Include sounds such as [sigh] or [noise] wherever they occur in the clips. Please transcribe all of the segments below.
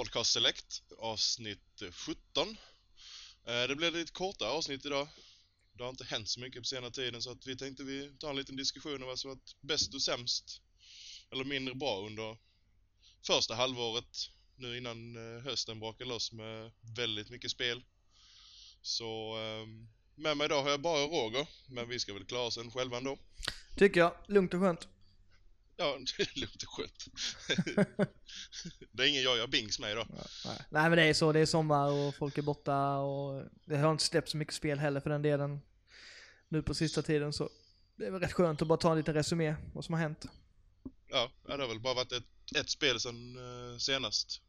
Podcast Select, avsnitt 17. Eh, det blir lite kortare avsnitt idag. Det har inte hänt så mycket på senare tiden så att vi tänkte vi tar en liten diskussion om vad som varit bäst och sämst, eller mindre bra under första halvåret, nu innan eh, hösten brakar loss med väldigt mycket spel. Så ehm, med mig idag har jag bara Roger, men vi ska väl klara oss en själva ändå. Tycker jag. Lugnt och skönt. Ja, [laughs] det låter skönt. [laughs] det är ingen jag, jag Bings med idag. Nej. Nej men det är så, det är sommar och folk är borta och det har inte släppt så mycket spel heller för den delen nu på sista tiden så det är väl rätt skönt att bara ta en liten resumé vad som har hänt. Ja, ja, det har väl bara varit ett, ett spel sedan eh, senast.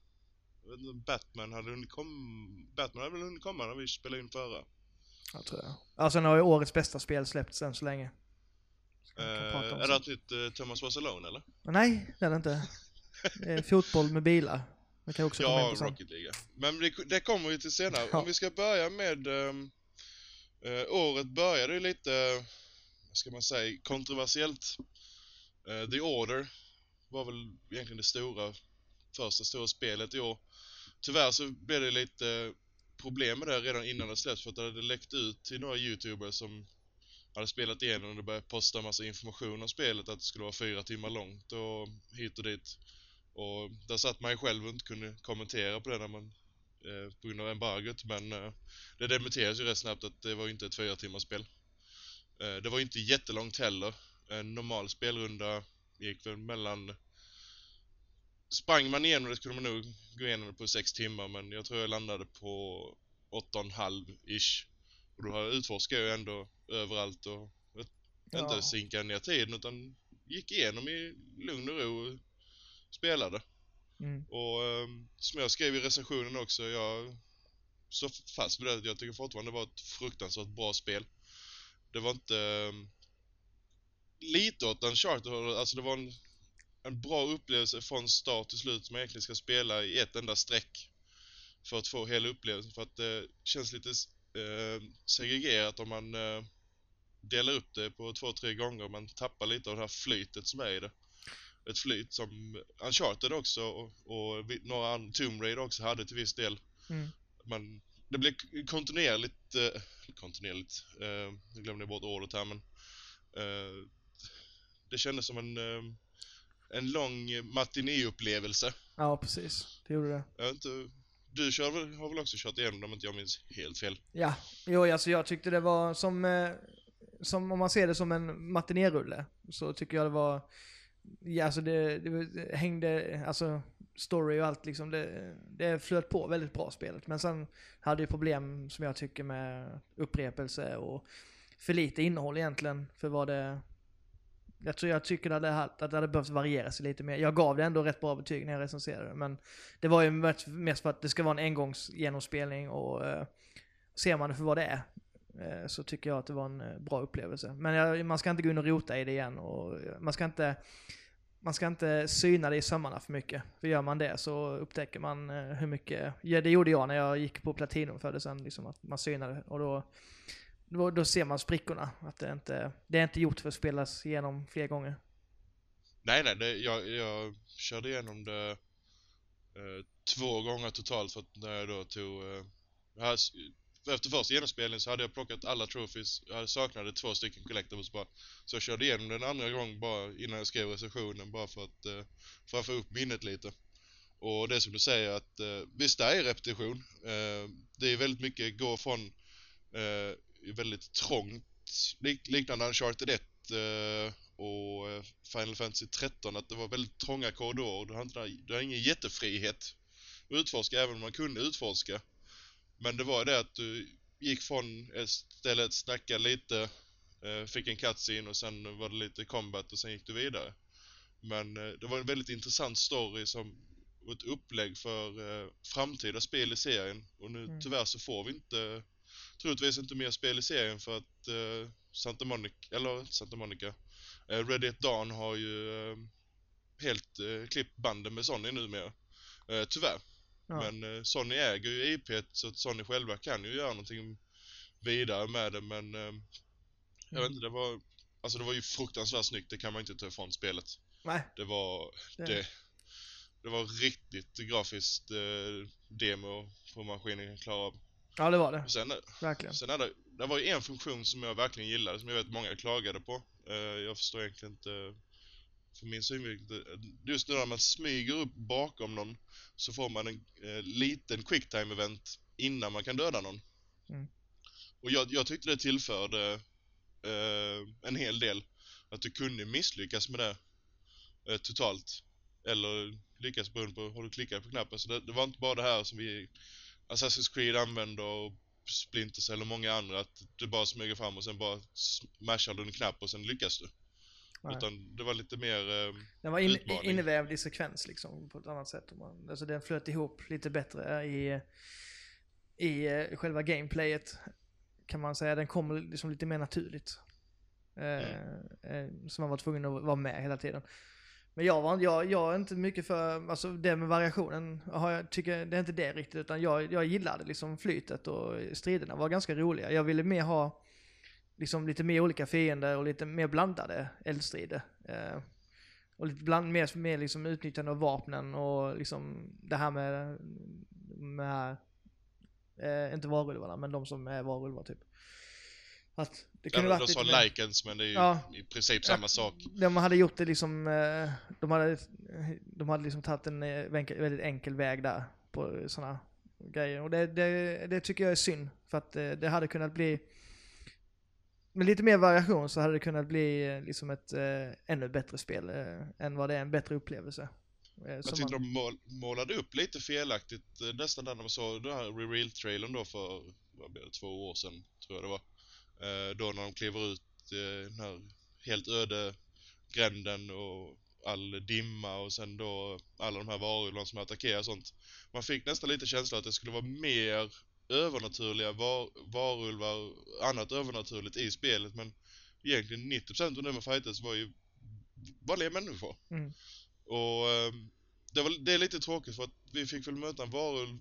Batman hade hunnit kom... Batman hade väl hunnit komma när vi spelade in förra. Jag tror jag. Ja, sen har ju årets bästa spel släppts än så länge. Eh, är det ett nytt eh, Thomas Was Alone eller? Nej, det är det inte. Det är fotboll med bilar. Det kan också komma in Ja, på sen. Rocket League. Men det, det kommer vi till senare. Ja. Om vi ska börja med... ehm, eh, året började ju lite, vad ska man säga, kontroversiellt. Eh, The Order var väl egentligen det stora, första stora spelet i år. Tyvärr så blev det lite problem med det redan innan det släppts för att det hade läckt ut till några youtubers som hade spelat igenom och det började posta massa information om spelet att det skulle vara fyra timmar långt och hit och dit. Och där satt man ju själv och inte kunde kommentera på det när man eh, på grund av embargot men eh, det dementerades ju rätt snabbt att det var ju inte ett fyra timmars spel. Eh, det var ju inte jättelångt heller. En normal spelrunda gick väl mellan Sprang man igenom det skulle man nog gå igenom det på sex timmar men jag tror jag landade på åtta och en halv ish. Och då utforskade jag ju ändå överallt och Ja. inte sinka ner tiden utan gick igenom i lugn och ro och spelade. Mm. Och ehm, som jag skrev i recensionen också, jag så fast vid det att jag tycker fortfarande det var ett fruktansvärt bra spel. Det var inte ehm, lite åt en charter, alltså det var en, en bra upplevelse från start till slut som man egentligen ska spela i ett enda streck. För att få hela upplevelsen, för att det känns lite eh, segregerat om man eh, delar upp det på två, tre gånger och man tappar lite av det här flytet som är i det. Ett flyt som Uncharted också och, och några Tomb Raider också hade till viss del. Mm. Men det blev kontinuerligt, eh, kontinuerligt, eh, nu glömde jag bort ordet här men eh, det kändes som en, eh, en lång matinéupplevelse. Ja, precis. Det gjorde det. Jag vet inte, du kör har väl också kört igenom dem om inte jag minns helt fel? Ja, jo alltså jag tyckte det var som, eh, som om man ser det som en matinérulle, så tycker jag det var, ja alltså det, det hängde, alltså story och allt liksom, det, det flöt på väldigt bra spelet. Men sen hade ju problem som jag tycker med upprepelse och för lite innehåll egentligen för vad det jag tror jag tycker att det, hade, att det hade behövt varieras lite mer. Jag gav det ändå rätt bra betyg när jag recenserade det, men det var ju mest- för att det ska vara en engångsgenomspelning och eh, ser man det för vad det är eh, så tycker jag att det var en eh, bra upplevelse. Men jag, man ska inte gå in och rota i det igen och eh, man ska inte man ska inte syna det i sömmarna för mycket. För gör man det så upptäcker man eh, hur mycket, ja det gjorde jag när jag gick på Platinum för det sen, liksom att man synade och då, då, då ser man sprickorna. Att det inte, det är inte gjort för att spelas igenom fler gånger. Nej, nej, det, jag, jag körde igenom det eh, två gånger totalt för att när jag då tog... Eh, här, efter första genomspelningen så hade jag plockat alla trophies, jag saknade två stycken collectibles bara. Så jag körde igenom den andra gången bara innan jag skrev recensionen bara för att, eh, för att få upp minnet lite. Och det är som du säger att eh, visst det är repetition. Eh, det är väldigt mycket gå från eh, väldigt trångt, lik, liknande Uncharted 1 eh, och eh, Final Fantasy 13 att det var väldigt trånga korridorer. Du inte, du har ingen jättefrihet att utforska även om man kunde utforska. Men det var det att du gick från ett ställe, snackade lite, eh, fick en cutscene och sen var det lite combat och sen gick du vidare. Men eh, det var en väldigt intressant story som ett upplägg för eh, framtida spel i serien. Och nu Mm. tyvärr så får vi inte, troligtvis inte mer spel i serien för att eh, Santa Monica, eller Santa Monica, eh, Red Dead Dawn har ju eh, helt eh, klippt banden med Sony numera. Eh, tyvärr. Ja. Men eh, Sony äger ju IP så att Sony själva kan ju göra någonting vidare med det men eh, jag vet Mm. inte, det var Alltså det var ju fruktansvärt snyggt, det kan man inte ta ifrån spelet. Nej, Det var det, det, det var riktigt grafiskt eh, demo på maskinen klar av. ja det var det. Sen, Verkligen. sen är det, det var ju en funktion som jag verkligen gillade, som jag vet många klagade på. Eh, jag förstår egentligen inte, för min synvinkel, just nu när man smyger upp bakom någon så får man en eh, liten quicktime-event innan man kan döda någon. Mm. Och jag, jag tyckte det tillförde eh, en hel del. Att du kunde misslyckas med det eh, totalt. Eller lyckas beroende på hur du klickar på knappen. Så det, det var inte bara det här som vi Assassin's Creed använder och Splinters eller många andra. Att du bara smyger fram och sen bara smashar du en knapp och sen lyckas du. Nej. Utan det var lite mer... Eh, Den var in, utmaning. innevävd i sekvens liksom på ett annat sätt. Man- Alltså den flöt ihop lite bättre i, i eh, själva gameplayet. Kan man säga. Den kommer liksom lite mer naturligt. Eh, eh, så man var tvungen att vara med hela tiden. Men jag, var, jag, jag är inte mycket för, alltså det med variationen, har jag, tycker det är inte det riktigt. Utan jag, jag gillade liksom flytet och striderna var ganska roliga. Jag ville mer ha liksom lite mer olika fiender och lite mer blandade eldstrider. Eh, och lite bland, mer, mer liksom utnyttjande av vapnen och liksom det här med, med eh, inte varulvarna, men de som är varulvar typ. Att det ja, kunde men varit de sa lite likens men det är ju Ja. i princip samma sak. de hade gjort det liksom, eh, de hade, de hade liksom tagit en eh, väldigt enkel väg där på sådana grejer. Och det, det, det tycker jag är synd, för att eh, det hade kunnat bli, med lite mer variation så hade det kunnat bli eh, liksom ett eh, ännu bättre spel eh, än vad det är, en bättre upplevelse. Eh, Jag tyckte man- de mål, målade upp lite felaktigt eh, nästan när de såg den här reveal-trailern då för, vad blir det, två år sedan tror jag det var. Eh, då när de kliver ut eh, den här helt öde gränden och all dimma och sen då alla de här varulvarna som attackerar och sånt. Man fick nästan lite känsla att det skulle vara mer övernaturliga var, varulvar, annat övernaturligt i spelet men egentligen 90% av det man fightades var ju vanliga människor. Mm. Och ehm, det, var, det är lite tråkigt för att vi fick väl möta en varulv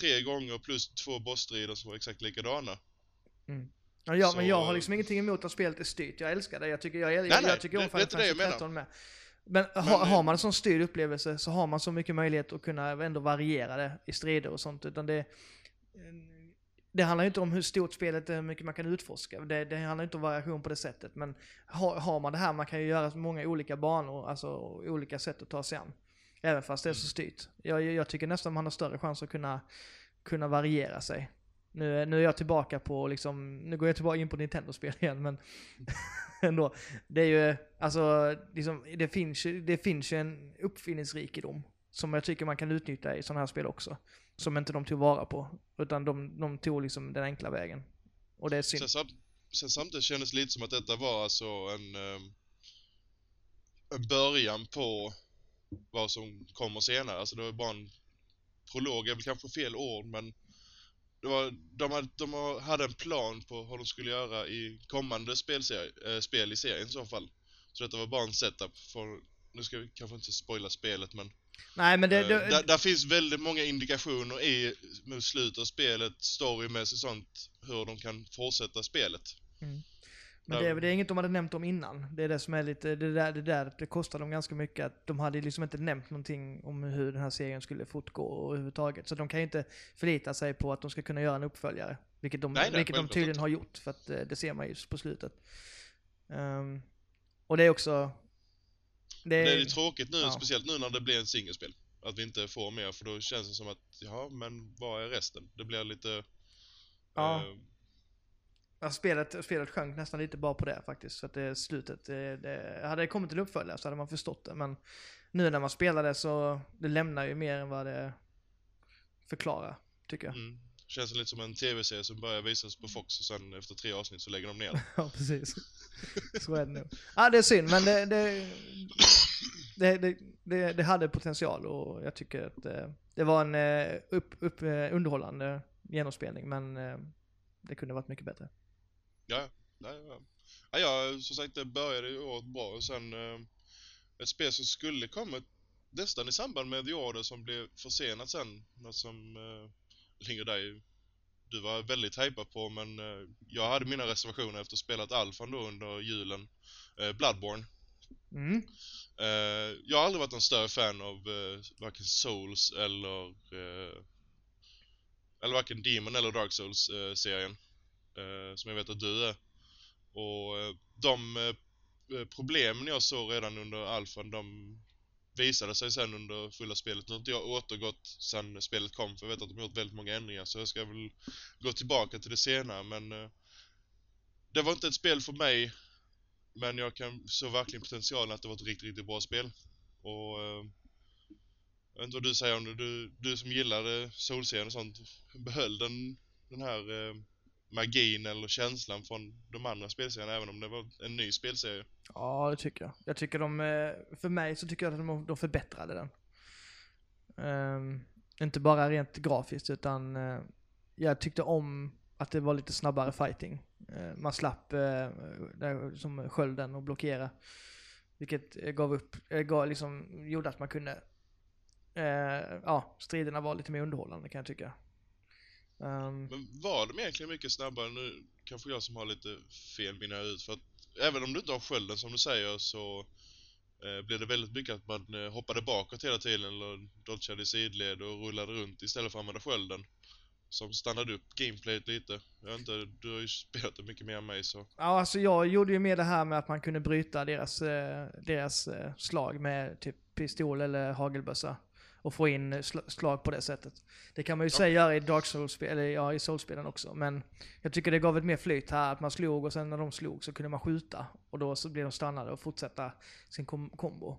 tre gånger plus två bossstrider som var exakt likadana. Ja, ja, men Så- jag har liksom ingenting emot att spelet är styrt. Jag älskar det. Jag tycker, jag, jag, nej, jag tycker om det- är Final jag Fantasy menar. 13 med. Men, Men, eh, har man en sån styrd upplevelse så har man så mycket möjlighet att kunna ändå variera det i strider och sånt. Utan det, det handlar ju inte om hur stort spelet är, hur mycket man kan utforska. Det, det handlar inte om variation på det sättet. Men har, har man det här, man kan ju göra många olika banor, alltså olika sätt att ta sig an. Även fast det är så styrt. Jag, jag tycker nästan man har större chans att kunna, kunna variera sig. Nu, är- nu är jag tillbaka på liksom, nu går jag tillbaka in på Nintendo-spel igen men [laughs] ändå. Det är ju, alltså, liksom, det, finns, ju- det finns ju en uppfinningsrikedom som jag tycker man kan utnyttja i sådana här spel också. Som inte de tog vara på. Utan de, de tog liksom den enkla vägen. Och det är synd. Sen, samt, sen samtidigt kändes det lite som att detta var alltså en, ehm, en början på vad som kommer senare. Alltså det var bara en prolog, är väl kanske fel ord men det var, de, hade, de hade en plan på hur de skulle göra i kommande eh, spel i serien i så fall. Så detta var bara en setup för, nu ska vi kanske inte spoila spelet men Nej men det, Eh, det, där, där finns väldigt många indikationer i slutet av spelet, storymässigt sånt, hur de kan fortsätta spelet. Men det, det är inget de hade nämnt om innan. Det är det som är lite, det där, det där, det kostar dem ganska mycket. Att de hade liksom inte nämnt någonting om hur den här serien skulle fortgå överhuvudtaget. Så de kan ju inte förlita sig på att de ska kunna göra en uppföljare. Vilket de, Nej, nej, vilket de tydligen har gjort, för att eh, det ser man ju på slutet. Ehm, och det är också... Det är, Det är ju tråkigt nu, ja. speciellt nu när det blir en singelspel. Att vi inte får mer, för då känns det som att, ja men vad är resten? Det blir lite... Ja. eh, Spelet, spelet sjönk nästan lite bara på det faktiskt. Så att det slutet, det, det, hade det kommit till uppföljare så hade man förstått det. Men nu när man spelar det så, det lämnar ju mer än vad det förklarar, tycker jag. mm, känns lite som en tv-serie som börjar visas på Fox och sen efter tre avsnitt så lägger de ner. [laughs] Ja, precis. Så är det nog. Ja, det är synd, men det, det, det, det, hade potential och jag tycker att eh, det var en eh, upp, upp, eh, underhållande genomspelning men det kunde varit mycket bättre. Ja, ja. ja, jag som sagt det började ju året bra och sen eh, ett spel som skulle kommit nästan i samband med The Order som blev försenat sen. Något som eh, ligger dig du var väldigt hypad på men eh, jag hade mina reservationer efter att ha spelat Alphan då under julen. Eh, Bloodborne. Mm. Eh, jag har aldrig varit en större fan av eh, varken Souls eller eh, eller varken Demon eller Dark Souls eh, serien. Eh, Eh, som jag vet att du är. Och eh, de eh, problemen jag såg redan under alfan, de visade sig sen under fulla spelet. Nu har inte jag återgått sen spelet kom, för jag vet att de har gjort väldigt många ändringar, så jag ska väl gå tillbaka till det senare, men eh, det var inte ett spel för mig, men jag kan så verkligen potentialen att det var ett riktigt, riktigt bra spel. Och eh, jag vet inte vad du säger om det, du, du som gillade Solserien och sånt, behöll den, den här eh, magin eller känslan från de andra spelserierna även om det var en ny spelserie? Ja, det tycker jag. Jag tycker de, eh, för mig så tycker jag att de, de förbättrade den. Um, inte bara rent grafiskt utan uh, jag tyckte om att det var lite snabbare fighting. Uh, man slapp uh, där, som skölden och blockera. Vilket gav upp, gav liksom, gjorde att man kunde, ja, striderna var lite mer underhållande kan jag tycka. Ehm, Men var de egentligen mycket snabbare? Nu kanske jag som har lite fel minne ut för att även om du inte har skölden som du säger så eh, blev det väldigt mycket att man eh, hoppade bakåt hela tiden eller dodgade i sidled och rullade runt istället för att använda skölden. Som stannade upp gameplayet lite. Jag inte, du har ju spelat det mycket mer än mig så. Ja, alltså jag gjorde ju med det här med att man kunde bryta deras, eh, deras eh, slag med typ pistol eller hagelbössa. Och få in eh, sl- slag på det sättet. Det kan man ju Ja. säga i Dark Souls, eller ja, i Souls-spelen också. Men jag tycker det gav ett mer flyt här, att man slog och sen när de slog så kunde man skjuta. Och då så blev de stannade och fortsätta sin kom- kombo.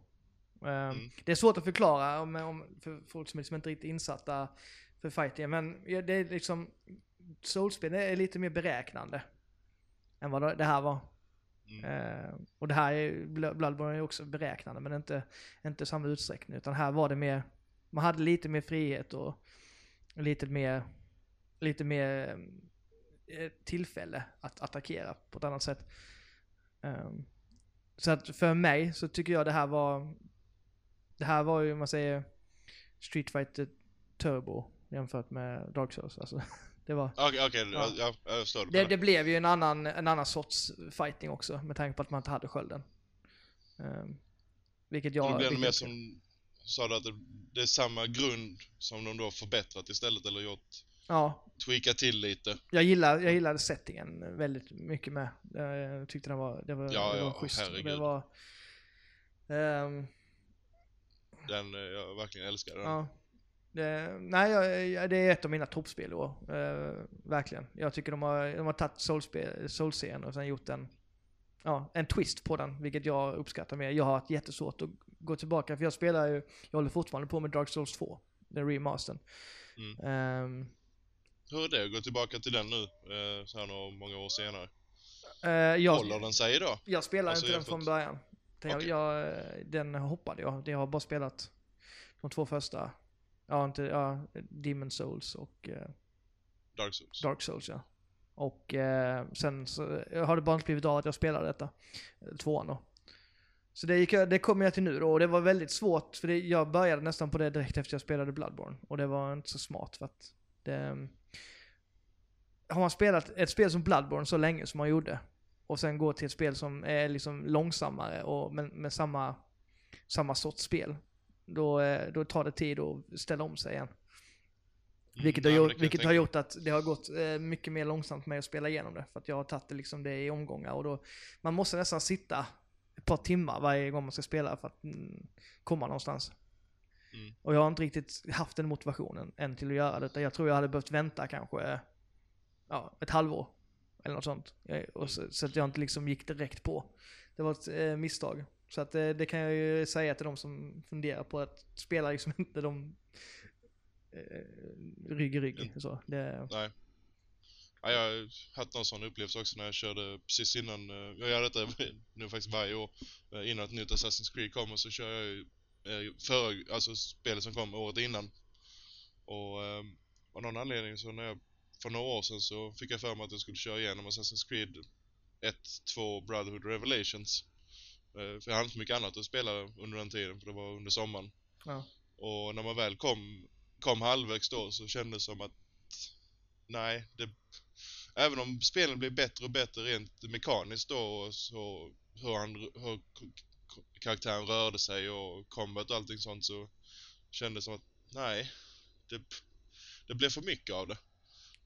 Ehm, Mm. Det är svårt att förklara om, om, för folk som liksom inte är riktigt insatta för fighting. Men det är liksom, Souls-spel är lite mer beräknande. Än vad det här var. Mm. Eh, och det här är, Bl- Bloodborne är också beräknande men inte, inte samma utsträckning. Utan här var det mer, man hade lite mer frihet och lite mer, lite mer eh, tillfälle att attackera på ett annat sätt. Ehm, så att för mig så tycker jag det här var, det här var ju om man säger Street Fighter Turbo jämfört med Dark Souls. Alltså, [laughs] det var... Okej, okej, Ja. ja. jag förstår Det, det blev ju en annan, en annan sorts fighting också med tanke på att man inte hade skölden. Um, vilket jag... det vilket mer som, sa du att det, det är samma grund som de då förbättrat istället eller gjort, Ja, tweakat till lite. jag gillar, jag gillade settingen väldigt mycket med. Jag tyckte den var, det var, Ja, det var ja, schysst. herregud. Det var... ehm, Den, eh, jag verkligen älskar den. ja. Det, nej, jag, det är ett av mina toppspel i år. Eh, verkligen. Jag tycker de har, de har tagit Soul-spel- Soul-serien och sen gjort en, ja, en twist på den, vilket jag uppskattar mer. Jag har haft jättesvårt att gå tillbaka, för jag spelar ju, jag håller fortfarande på med Dark Souls 2, den remastern. Mm. Ehm, Hur är det att gå tillbaka till den nu, eh, så här några många år senare? eh, jag, Håller den sig idag? jag spelar Alltså, inte den jämfört- från början. Den, Okej. jag, den hoppade jag. Jag har bara spelat de två första. Ja, inte, ja, Demon Souls och eh, Dark Souls? Dark Souls ja. Och eh, sen så har det bara inte blivit av att jag spelade detta. Eh, Tvåan då. Så det, gick, jag- det kom jag till nu då och det var väldigt svårt för det, jag började nästan på det direkt efter jag spelade Bloodborne. Och det var inte så smart för att det... Har man spelat ett spel som Bloodborne så länge som man gjorde och sen gå till ett spel som är liksom långsammare och med, med samma, samma sorts spel. Då, eh, då tar det tid att ställa om sig igen. Mm, Vilket, har, gjort, vilket har gjort att det har gått eh, mycket mer långsamt med att spela igenom det. För att jag har tagit det, liksom det i omgångar och då, man måste nästan sitta ett par timmar varje gång man ska spela för att mm, komma någonstans. Mm. Och jag har inte riktigt haft den motivationen än till att göra det. utan Jag tror jag hade behövt vänta kanske ja, ett halvår. Eller något sånt. Och så, så att jag inte liksom gick direkt på. Det var ett eh, misstag. Så att eh, det kan jag ju säga till de som funderar på att spela liksom [laughs] inte de eh, rygg i rygg. Så det, Nej. Ja, jag har haft någon sån upplevelse också när jag körde precis innan, eh, jag gör detta [laughs] nu faktiskt varje år, eh, innan ett nytt Assassin's Creed kommer så kör jag ju eh, före, alltså spelet som kom året innan. Och eh, av någon anledning så när jag, för några år sedan så fick jag för mig att jag skulle köra igenom Assassin's Creed 1, 2, Brotherhood Revelations. Eh, för jag hade inte mycket annat att spela under den tiden, för det var under sommaren. Ja. Och när man väl kom, kom halvvägs då så kändes det som att nej, det, även om spelen blev bättre och bättre rent mekaniskt då och så hur, han, hur karaktären rörde sig och combat och allting sånt så kändes det som att nej, det, det blev för mycket av det.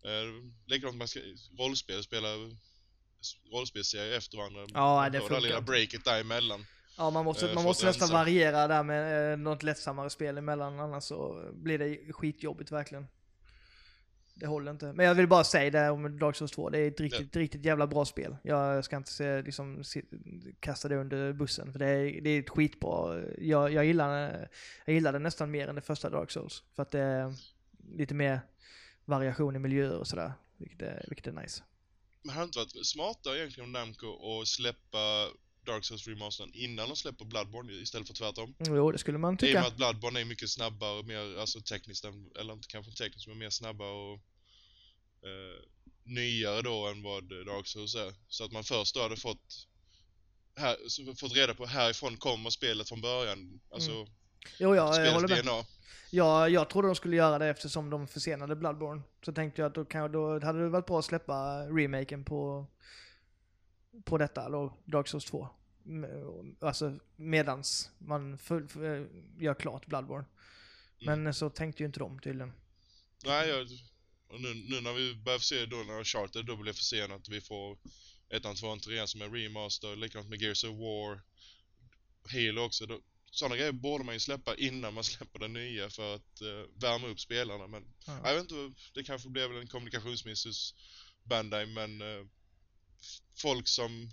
Eh, likadant man ska rollspel, spela rollspelsserier efter varandra. Ja, det funkar lilla inte. breaket däremellan. Ja, man måste, Eh, man måste nästan variera där med eh, något lättsammare spel emellan, annars så blir det skitjobbigt verkligen. Det håller inte. Men jag vill bara säga det om Dark Souls 2, det är ett riktigt, riktigt jävla bra spel. Jag ska inte se, liksom, kasta det under bussen, för det är, det är ett skitbra. Jag, jag, gillar, jag gillar det nästan mer än det första Dark Souls, för att det är lite mer variation i miljöer och sådär, vilket är, vilket är nice. Men hade det inte varit smartare egentligen om Namco att släppa Dark Souls remastern innan de släpper Bloodborne istället för tvärtom? Jo, det skulle man I och tycka. med att Bloodborne är mycket snabbare och mer, alltså tekniskt, eller inte kanske tekniskt, men mer snabbare och eh, nyare då än vad Dark Souls är. Så att man först då hade fått här, fått reda på härifrån kommer spelet från början. Alltså Mm. Jo, ja, jag håller med. DNA. Ja, jag trodde de skulle göra det eftersom de försenade Bloodborne. Så tänkte jag att då, kan, då hade det varit bra att släppa remaken på, på detta, då, Dark Souls 2. M- Alltså medans man full, f- gör klart Bloodborne. Men så tänkte ju inte de tydligen. Nej, jag, och nu, nu när vi börjar se då när Charter då blev försenat, vi får ettan, tvåan, trean som är remaster, likadant med Gears of War, Halo också. Då, sådana grejer borde man ju släppa innan man [laughs] släpper den nya för att eh, värma upp spelarna. Men Ja. jag vet inte, det kanske blev en kommunikationsmiss hos Bandai, men eh, folk som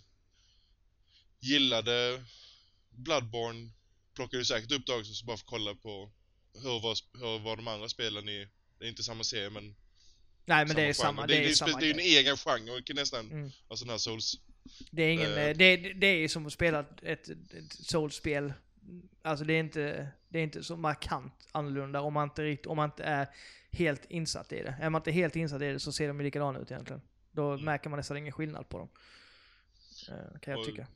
gillade Bloodborne plockade ju säkert upp Dark Souls bara för att kolla på hur var, hur var de andra spelen i, det är inte samma serie men Nej men det är genre. samma, det, det är det, samma det är en egen genre och nästan, Mm. alltså den här Souls. Det är ingen, eh, det, det är ju som att spela ett, ett Souls-spel. Alltså det är inte, det är inte så markant annorlunda om man inte, om man inte är helt insatt i det. Är man inte helt insatt i det så ser de ju likadana ut egentligen. Då Mm. märker man nästan ingen skillnad på dem. Eh, kan jag Och- tycka.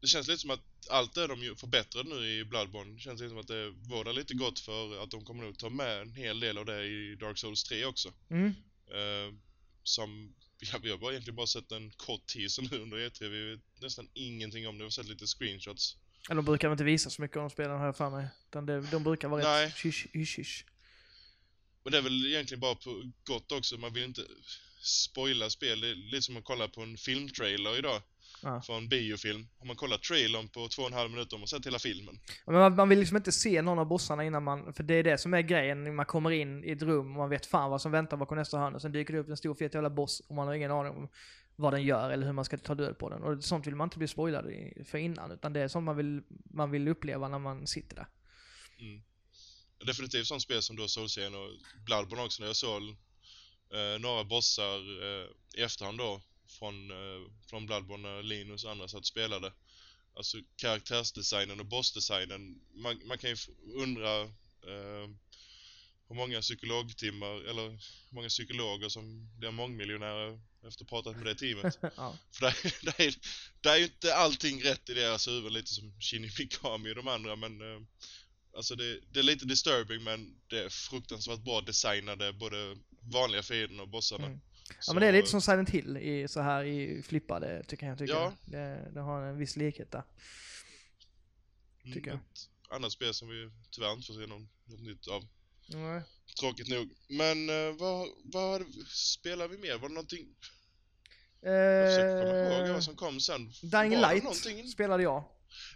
Det känns lite som att allt det de ju förbättrat nu i Bloodborne, det känns lite som att det vårdar lite gott för att de kommer nog ta med en hel del av det i Dark Souls 3 också. Mm. Eh, som, ja, vi har bara egentligen bara sett en kort teaser nu under E3, vi vet nästan ingenting om det, vi har sett lite screenshots. Ja, de brukar väl inte visa så mycket om spelen har jag för mig. Utan det, de brukar vara Nej. rätt hysch hysch hysch. Men det är väl egentligen bara på gott också, man vill inte spoila spel. Det är lite som att kolla på en filmtrailer idag. Ja. För en biofilm. Om man kollar trailern på två och en halv minut har man sett hela filmen. Men man, man vill liksom inte se någon av bossarna innan man, för det är det som är grejen, när man kommer in i ett rum och man vet fan vad som väntar bakom nästa hörn och sen dyker det upp en stor fet jävla boss och man har ingen aning om vad den gör eller hur man ska ta död på den. Och sånt vill man inte bli spoilad för innan, utan det är sånt man vill, man vill uppleva när man sitter där. Mm. Definitivt sånt spel som då Soulsen och Bloodborne också när jag såg eh, några bossar eh, i efterhand då från, eh, från Bloodborne när Linus och andra satt och spelade. Alltså karaktärsdesignen och bossdesignen. Man, man kan ju undra eh, hur många psykologtimmar eller hur många psykologer som blir mångmiljonärer efter att ha pratat med det teamet. [laughs] ja. För där, där, är, där är ju inte allting rätt i deras huvud, lite som Shinny Mikami och de andra, men eh, Alltså det, det är lite disturbing men det är fruktansvärt bra designade, både vanliga fienden och bossarna. Mm. Ja men det är lite som Silent Hill i, så här i flippade, tycker jag. Tycker Ja. Det, det har en viss likhet där. mm, tycker jag. Ett annat spel som vi tyvärr inte får se någon, något nytt av. Nej. Tråkigt nog. Men eh, vad, vad spelar vi mer? Var det någonting? Eh, Jag försöker komma ihåg vad som kom sen. Dying Light någonting? spelade jag.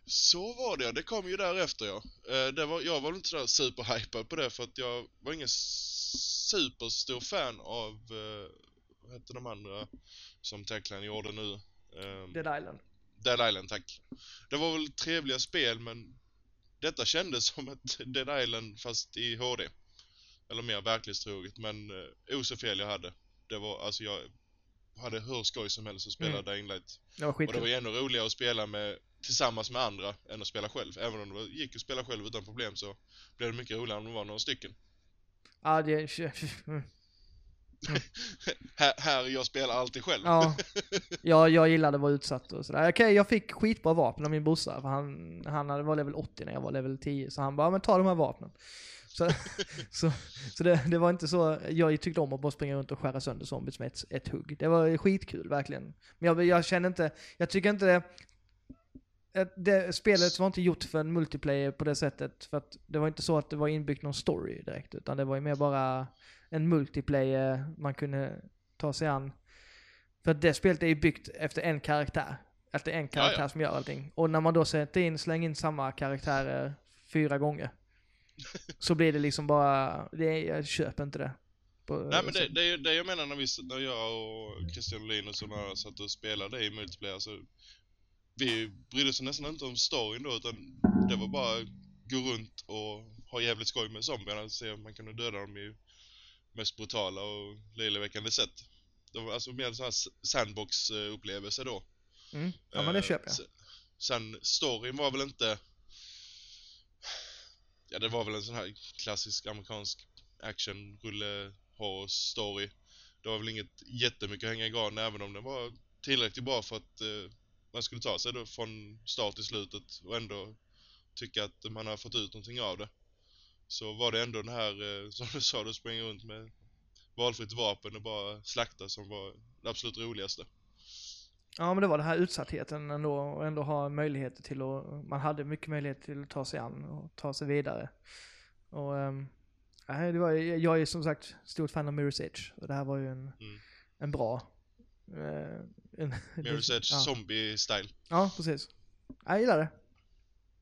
Så var det ja, det kom ju därefter ja. Eh, det var, jag var inte sådär superhypad på det för att jag var ingen superstor fan av, eh, vad hette de andra som Techland gjorde nu? Eh, Dead Island. Dead Island, tack. Det var väl trevliga spel men detta kändes som ett Dead Island fast i HD. Eller mer verklighetstroget men uh, fel jag hade. Det var, alltså jag hade hur skoj som helst att spela Mm. Dying Light. Det var Och det var ju ännu roligare att spela med, tillsammans med andra än att spela själv. Även om det gick att spela själv utan problem så blev det mycket roligare om det var några stycken. Ja, det... [laughs] Mm. Här, här jag spelar alltid själv. Ja, [laughs] jag, jag gillade att vara utsatt och sådär. Okej, jag fick skitbra vapen av min brorsa, för han, han hade- var level 80 när jag var level 10, så han bara, "Ja, men ta de här vapnen. Så, [laughs] så, så det, det var inte så, jag tyckte om att bara springa runt och skära sönder zombies med ett, ett hugg. Det var skitkul, verkligen. Men jag, jag känner inte, jag tycker inte det, att det, spelet var inte gjort för en multiplayer på det sättet, för att det var inte så att det var inbyggt någon story direkt, utan det var ju mer bara en multiplayer man kunde ta sig an. För att det spelet är ju byggt efter en karaktär. Efter en karaktär ja. som gör allting. Och när man då sätter in, slänger in samma karaktärer fyra gånger. [laughs] så blir det liksom bara, det, jag köper inte det. På, Nej men det, det, det jag menar när, vi, när jag och Christian Linus och några satt och spelade i multiplayer så vi brydde oss nästan inte om storyn då utan det var bara gå runt och ha jävligt skoj med zombierna och se om man kunde döda dem i mest brutala och löjeväckande sätt. Det var alltså mer en sån här sandbox-upplevelse då. Mm. Ja men det Eh, köper jag. se- Sen storyn var väl inte... Ja, det var väl en sån här klassisk amerikansk action rulle horror story. Det var väl inget jättemycket att hänga i granen även om den var tillräckligt bra för att eh, man skulle ta sig då från start till slutet och ändå tycka att man har fått ut någonting av det. Så var det ändå den här, eh, [laughs] som du sa, du springer runt med valfritt vapen och bara slakta som var det absolut roligaste. Ja men det var den här utsattheten ändå, och ändå ha möjligheter till att, man hade mycket möjlighet till att ta sig an och ta sig vidare. Och um, det var, jag är som sagt stort fan av Mirror's Edge, och det här var ju en, Mm. en bra... eh, en, [laughs] Mirror's Edge ja. zombie-style. ja, precis. Jag gillar det.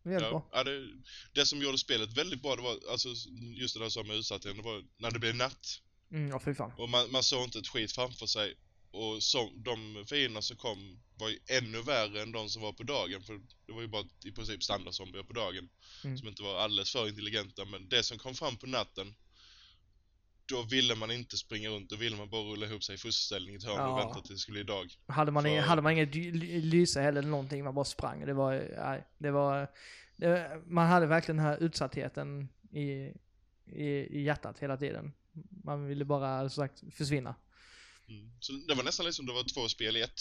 Det är Ja, bra. ja, det, det som gjorde spelet väldigt bra, det var alltså just det där som med utsattheten, det var när det blev natt. Mm, ja, fy fan. Och man, man såg inte ett skit framför sig. Och så, de fiender som kom var ju ännu värre än de som var på dagen. För det var ju bara i princip standardzombier på dagen. Mm. Som inte var alldeles för intelligenta. Men det som kom fram på natten. Då ville man inte springa runt. Då ville man bara rulla ihop sig i fosterställning i ett hörn och Ja. vänta tills det skulle bli dag. Hade man, inga, hade man inget ly- ly- lyse heller eller någonting, man bara sprang. Det var, nej, det var, det, man hade verkligen den här utsattheten i, i, i hjärtat hela tiden. Man ville bara, som sagt, försvinna. Mm. Så det var nästan liksom det var två spel i ett.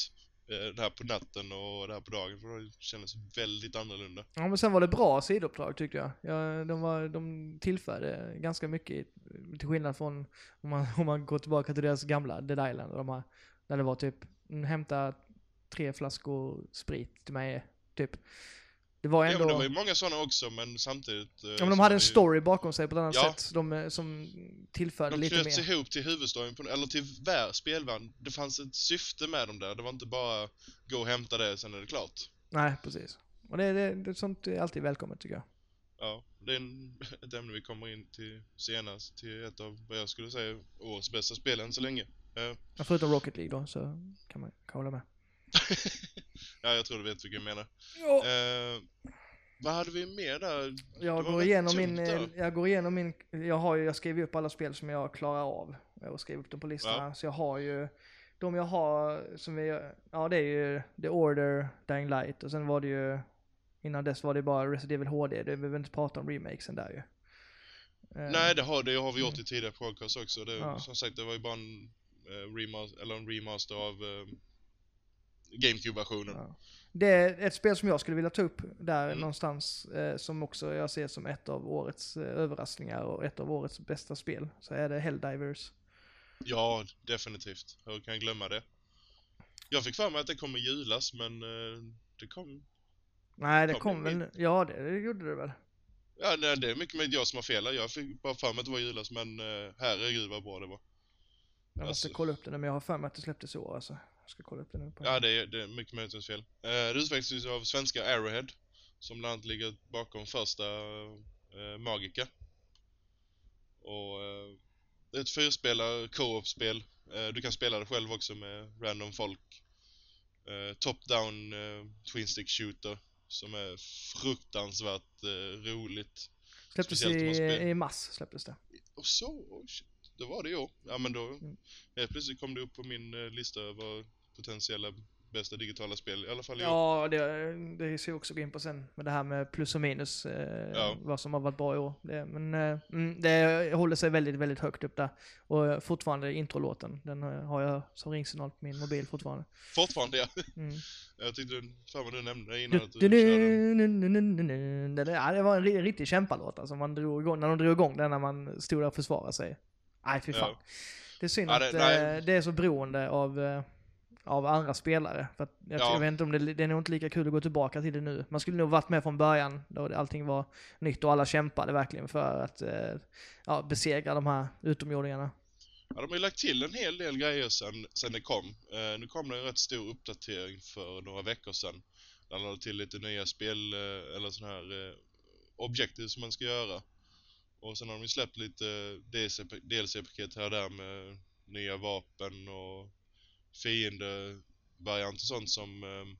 Eh, det här på natten och det här på dagen. För det kändes väldigt annorlunda. Ja men sen var det bra sidouppdrag tyckte jag. Ja, de, var, de tillförde ganska mycket, till skillnad från om man, om man går tillbaka till deras gamla Dead Island, och de här, där det var typ, mm, hämta tre flaskor sprit till mig, typ. Det var Ja, ändå... men det var ju många sådana också, men samtidigt... eh, Ja men de hade en ju- story bakom sig på ett annat Ja. sätt, de, eh, som tillförde De lite knöts mer. ihop till huvudstoryn, på, eller till vär, spelvärlden. Det fanns ett syfte med dem där. Det var inte bara gå och hämta det, sen är det klart. Nej, precis. Och det, det, det, sånt är alltid välkommet tycker jag. Ja, det är en, [laughs] ett ämne vi kommer in till senast, till ett av vad jag skulle säga årets bästa spel än så länge. Eh, Ja, Förutom Rocket League då, så kan man kan hålla med. Ja, jag tror du vet vilken jag menar. Ja. Eh, vad hade vi mer där? Jag går, igenom min, där. jag går igenom min, jag har ju, jag skriver upp alla spel som jag klarar av. Och skriver upp dem på listorna. Ja. Så jag har ju, de jag har som vi, ja det är ju The Order, Dying Light och sen var det ju, innan dess var det bara Resident Evil HD. Det behöver inte prata om remakesen där ju. Eh, Nej, det har, det har vi gjort i tidigare podcast också. Det, Ja. Som sagt, det var ju bara en, eh, remaster, eller en remaster av eh, GameCube-versionen. Ja. Det är ett spel som jag skulle vilja ta upp där Mm. någonstans, eh, som också jag ser som ett av årets eh, överraskningar och ett av årets bästa spel. Så är det Helldivers. Ja, definitivt. Hur kan jag glömma det? Jag fick för mig att det kommer julas, men eh, det kom... Nej, det kom men väl, ja det, det gjorde det väl. Ja, nej, det är mycket med jag som har fel. Jag fick bara för mig att det var julas, men eh, herregud vad bra det var. Jag måste Alltså- kolla upp det men jag har för mig att det släpptes i år alltså. Jag ska kolla upp det nu. På Ja, det är, det är mycket möjligt att det är fel. Eh, det utvecklas av svenska Arrowhead, som bland annat ligger bakom första eh, Magica. Och eh, ett fyrspelare co-op-spel. Eh, du kan spela det själv också med random folk. Eh, Top-down eh, Twin Stick Shooter, som är fruktansvärt eh, roligt. släpptes i, i mars, släpptes det. Och så, oh shit. det var det i år. Ja men då, Mm. helt plötsligt kom det upp på min eh, lista över potentiella bästa digitala spel, i alla fall i. Ja, det, det ska jag också gå in på sen. Med det här med plus och minus. Eh, Ja. Vad som har varit bra i år. Det, men eh, mm, det håller sig väldigt, väldigt högt upp där. Och eh, fortfarande introlåten. Den har jag som ringsignal på min mobil fortfarande. Fortfarande ja. Mm. [laughs] Jag tyckte, fan vad du nämnde det innan Du, att du du, ja, det var en ri- riktig kämpalåt alltså. Man drog igång, när de drog igång den när man stod där och försvarade sig. Nej, fy fan. Ja. Det är synd Ja, att det- det, nej. det är så beroende av, av andra spelare. För att jag, Ja. jag vet inte om det, det är nog inte lika kul att gå tillbaka till det nu. Man skulle nog varit med från början, då allting var nytt och alla kämpade verkligen för att eh, ja, besegra de här utomjordingarna. Ja, de har ju lagt till en hel del grejer sen, sen det kom. Eh, nu kom det en rätt stor uppdatering för några veckor sedan. Där de lade till lite nya spel, eh, eller sån här eh, objektiv som man ska göra. Och sen har de ju släppt lite DLC- DLC-paket här och där med nya vapen och fiendevarianter och sånt som eh,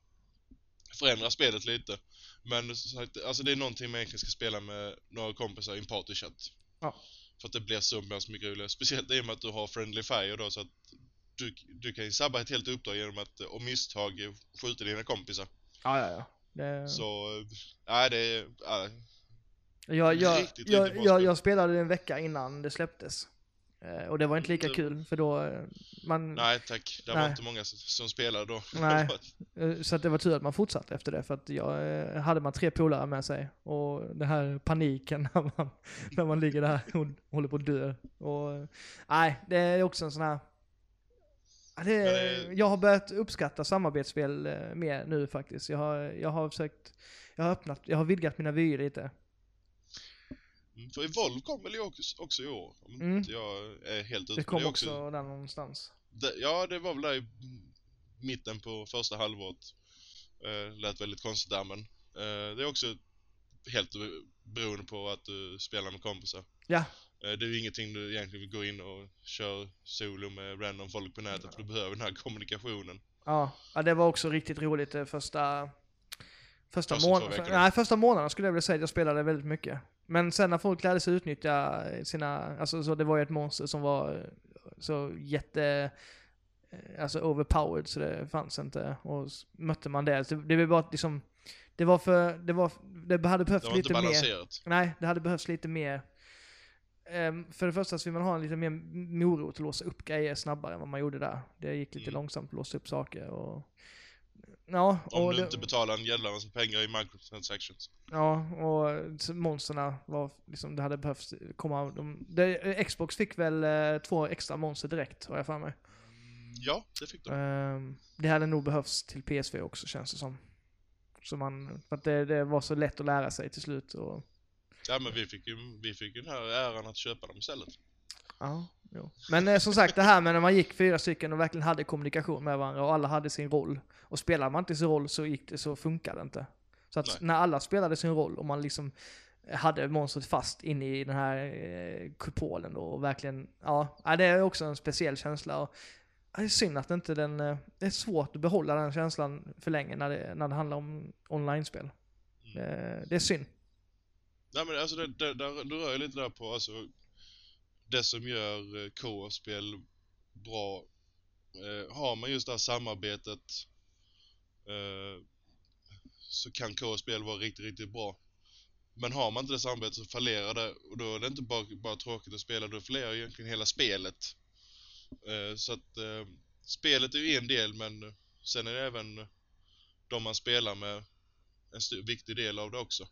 förändrar spelet lite. Men alltså det är någonting man egentligen ska spela med några kompisar i en partychatt. Ja. För att det blir så mycket roligare. Speciellt i och med att du har friendly fire då så att du, du kan ju sabba ett helt uppdrag genom att eh, om misstag skjuta dina kompisar. Ja, ja, ja. Det, Så, nej det är... nej. jag, jag, riktigt, jag, riktigt jag, jag spelade en vecka innan det släpptes. Eh, och det var inte lika kul, för då... eh, Man, Nej tack, det Nej. var inte många som, spelade då. Nej. [laughs] Eh, Så att det var tur att man fortsatte efter det, för att jag hade man tre polare med sig. Och den här paniken [laughs] när man, när man ligger där och håller på att dö. Och, nej, det är också en sån här... Det, det- Jag har börjat uppskatta samarbetsspel mer nu faktiskt. Jag har, jag har försökt, jag har öppnat, jag har vidgat mina vyer lite. Mm, För Evolve kom väl också, också i år? Om Mm. inte jag är helt ute Det kom är också där någonstans. Det, ja, det var väl där i mitten på första halvåret. Eh, lät väldigt konstigt där men eh, det är också helt beroende på att du spelar med kompisar. Ja, Eh, det är ju ingenting du egentligen vill gå in och köra solo med random folk på nätet för du behöver den här kommunikationen. Ja, ja det var också riktigt roligt det första... Första, Första månaden. Nej, första månaden skulle jag vilja säga att jag spelade väldigt mycket. Men sen när folk lärde sig utnyttja sina, alltså så det var ju ett monster som var eh, så jätte, eh, alltså overpowered så det fanns inte. Och mötte man det, så det var bara liksom, det var för, det var, det hade behövts Det lite mer. Nej, det hade behövts lite mer. Ehm, för det första så vill man ha en lite mer morot att låsa upp grejer snabbare än vad man gjorde där. Det gick lite Mm. långsamt att låsa upp saker och... Ja, Om du det, inte betalar en jävla massa pengar i microtransactions. ja, och monsterna var liksom, det hade behövts komma... De, det, Xbox fick väl eh, två extra monster direkt, har jag för mig. Mm, Ja, det fick du. Ehm, det hade nog behövts till PSV också känns det som. Så man, för att det, det var så lätt att lära sig till slut och... Ja, men vi fick ju vi fick ju den här äran att köpa dem istället. Ja, jo. Men eh, som sagt, det här med när man gick fyra stycken och verkligen hade kommunikation med varandra och alla hade sin roll. Och spelade man inte sin roll så gick det så funkade det inte. Så att Nej. när alla spelade sin roll och man liksom hade monstret fast inne i den här eh, kupolen då och verkligen, ja, det är också en speciell känsla. Och, det är synd att inte den, eh, det är svårt att behålla den känslan för länge när det, när det handlar om online-spel. Mm. Eh, det är synd. Nej men alltså det, det, där, du rör ju lite där på alltså det som gör eh, co-spel bra. Eh, har man just det här samarbetet eh, så kan co-spel vara riktigt, riktigt bra. Men har man inte det samarbetet så fallerar det och då är det inte bara, bara tråkigt att spela, då fallerar egentligen hela spelet. Eh, så att eh, spelet är ju en del men sen är det även de man spelar med en viktig del av det också.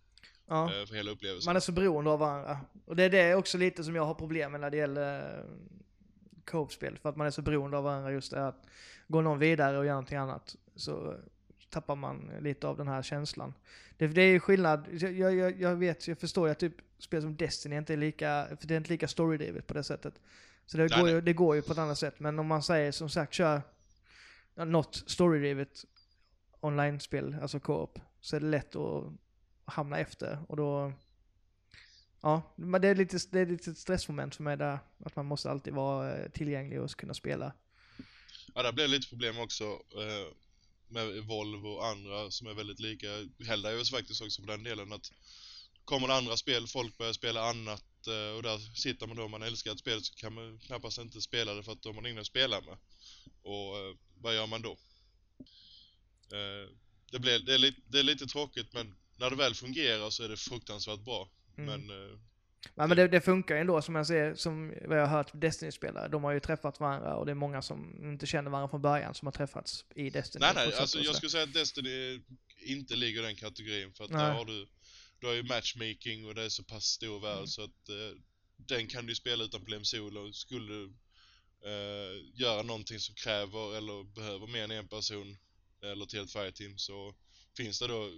Ja. eh, För hela upplevelsen. Man är så beroende av varandra. Och det är det också lite som jag har problem med när det gäller eh, co-spel. För att man är så beroende av varandra just det att går någon vidare och gör någonting annat så tappar man lite av den här känslan. Det, det är ju skillnad, jag, jag, jag vet, jag förstår ju att typ spel som Destiny inte är lika, för det är inte lika storydrivet på det sättet. Så det, Nej, går, ju, nej. det går ju på ett annat sätt. Men om man säger som sagt, kör något storydrivet online-spel, alltså co-op, så är det lätt att hamna efter. Och då Ja, men det är lite, det är lite ett stressmoment för mig där. Att man måste alltid vara eh, tillgänglig och kunna spela. Ja, där blir det lite problem också eh, med Volvo och andra som är väldigt lika. Helldivers faktiskt också på den delen att kommer det andra spel, folk börjar spela annat eh, och där sitter man då, om man älskar ett spel så kan man knappast inte spela det för att de har ingen att spela med. Och eh, vad gör man då? Eh, det, blir, det, är lite, det är lite tråkigt men när det väl fungerar så är det fruktansvärt bra. Mm. Men Ja, men det, det funkar ju ändå som jag ser, som vad jag har hört Destiny-spelare. De har ju träffat varandra och det är många som inte känner varandra från början som har träffats i Destiny. nej nej, alltså jag skulle säga att Destiny inte ligger i den kategorin för att Nej. där har du, du har ju matchmaking och det är så pass stor värld Mm. så att eh, den kan du spela utan problem solo. Skulle du eh, göra någonting som kräver eller behöver mer än en person eller till ett fireteam så finns det då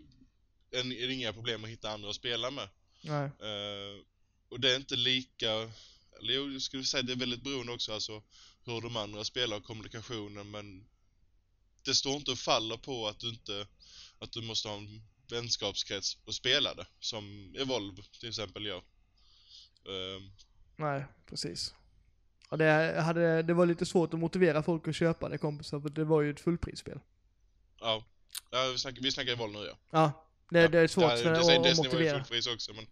en, inga problem att hitta andra att spela med. Nej. Eh, och det är inte lika, eller jag skulle säga det är väldigt beroende också alltså hur de andra spelar och kommunikationen men det står inte och faller på att du inte, att du måste ha en vänskapskrets och spela det som Evolve till exempel gör. Eh, Nej, precis. Och det, hade, det var lite svårt att motivera folk att köpa det kompisar, för det var ju ett fullprisspel. ja, ja vi, snackar, vi snackar Evolve nu ja. Ja, det, ja. det är svårt ja, att, det, att, Destiny att var ju motivera. fullpris också men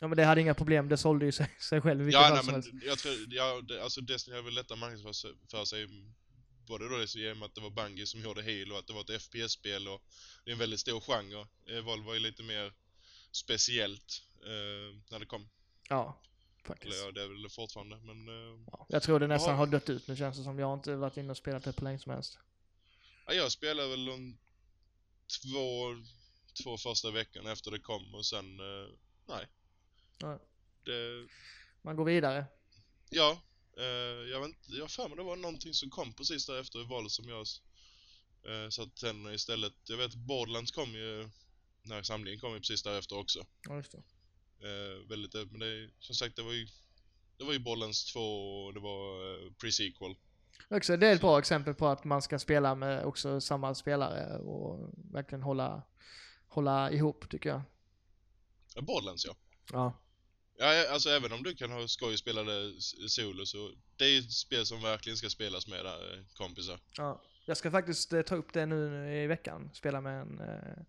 Ja men det hade inga problem, det sålde ju sig, sig själv Ja, nej, men helst. jag tror, ja, det, alltså Destiny har väl lättare marknadsför sig- för sig både då så genom att det var Bungie som gjorde Halo och att det var ett FPS-spel och det är en väldigt stor genre. Evolve var ju lite mer speciellt eh, när det kom. Ja, Eller faktiskt. ja, det är väl fortfarande, men eh, Ja, jag tror det nästan Jaha. har dött ut nu känns det som. Jag har inte varit inne och spelat det på länge som helst. ja, jag spelade väl de två, två första veckorna efter det kom och sen, eh, nej. Ja. Det, Man går vidare. Ja, eh, jag vet inte, jag för mig det var någonting som kom precis därefter i valet som jag eh, satte tänderna istället. Jag vet Borderlands kom ju, när samlingen kom ju precis därefter också. Ja, just det. Eh, väldigt, eh, men det, som sagt det var ju, det var ju Borderlands 2 och det var eh, pre-sequel. Också, det är ett bra exempel på att man ska spela med också samma spelare och verkligen hålla, hålla ihop tycker jag. Ja, Borderlands ja. Ja. Ja, alltså även om du kan ha skoj och spela det s- solo så det är ju ett spel som verkligen ska spelas med där, eh, kompisar. ja. Jag ska faktiskt eh, ta upp det nu i veckan. Spela med en, eh,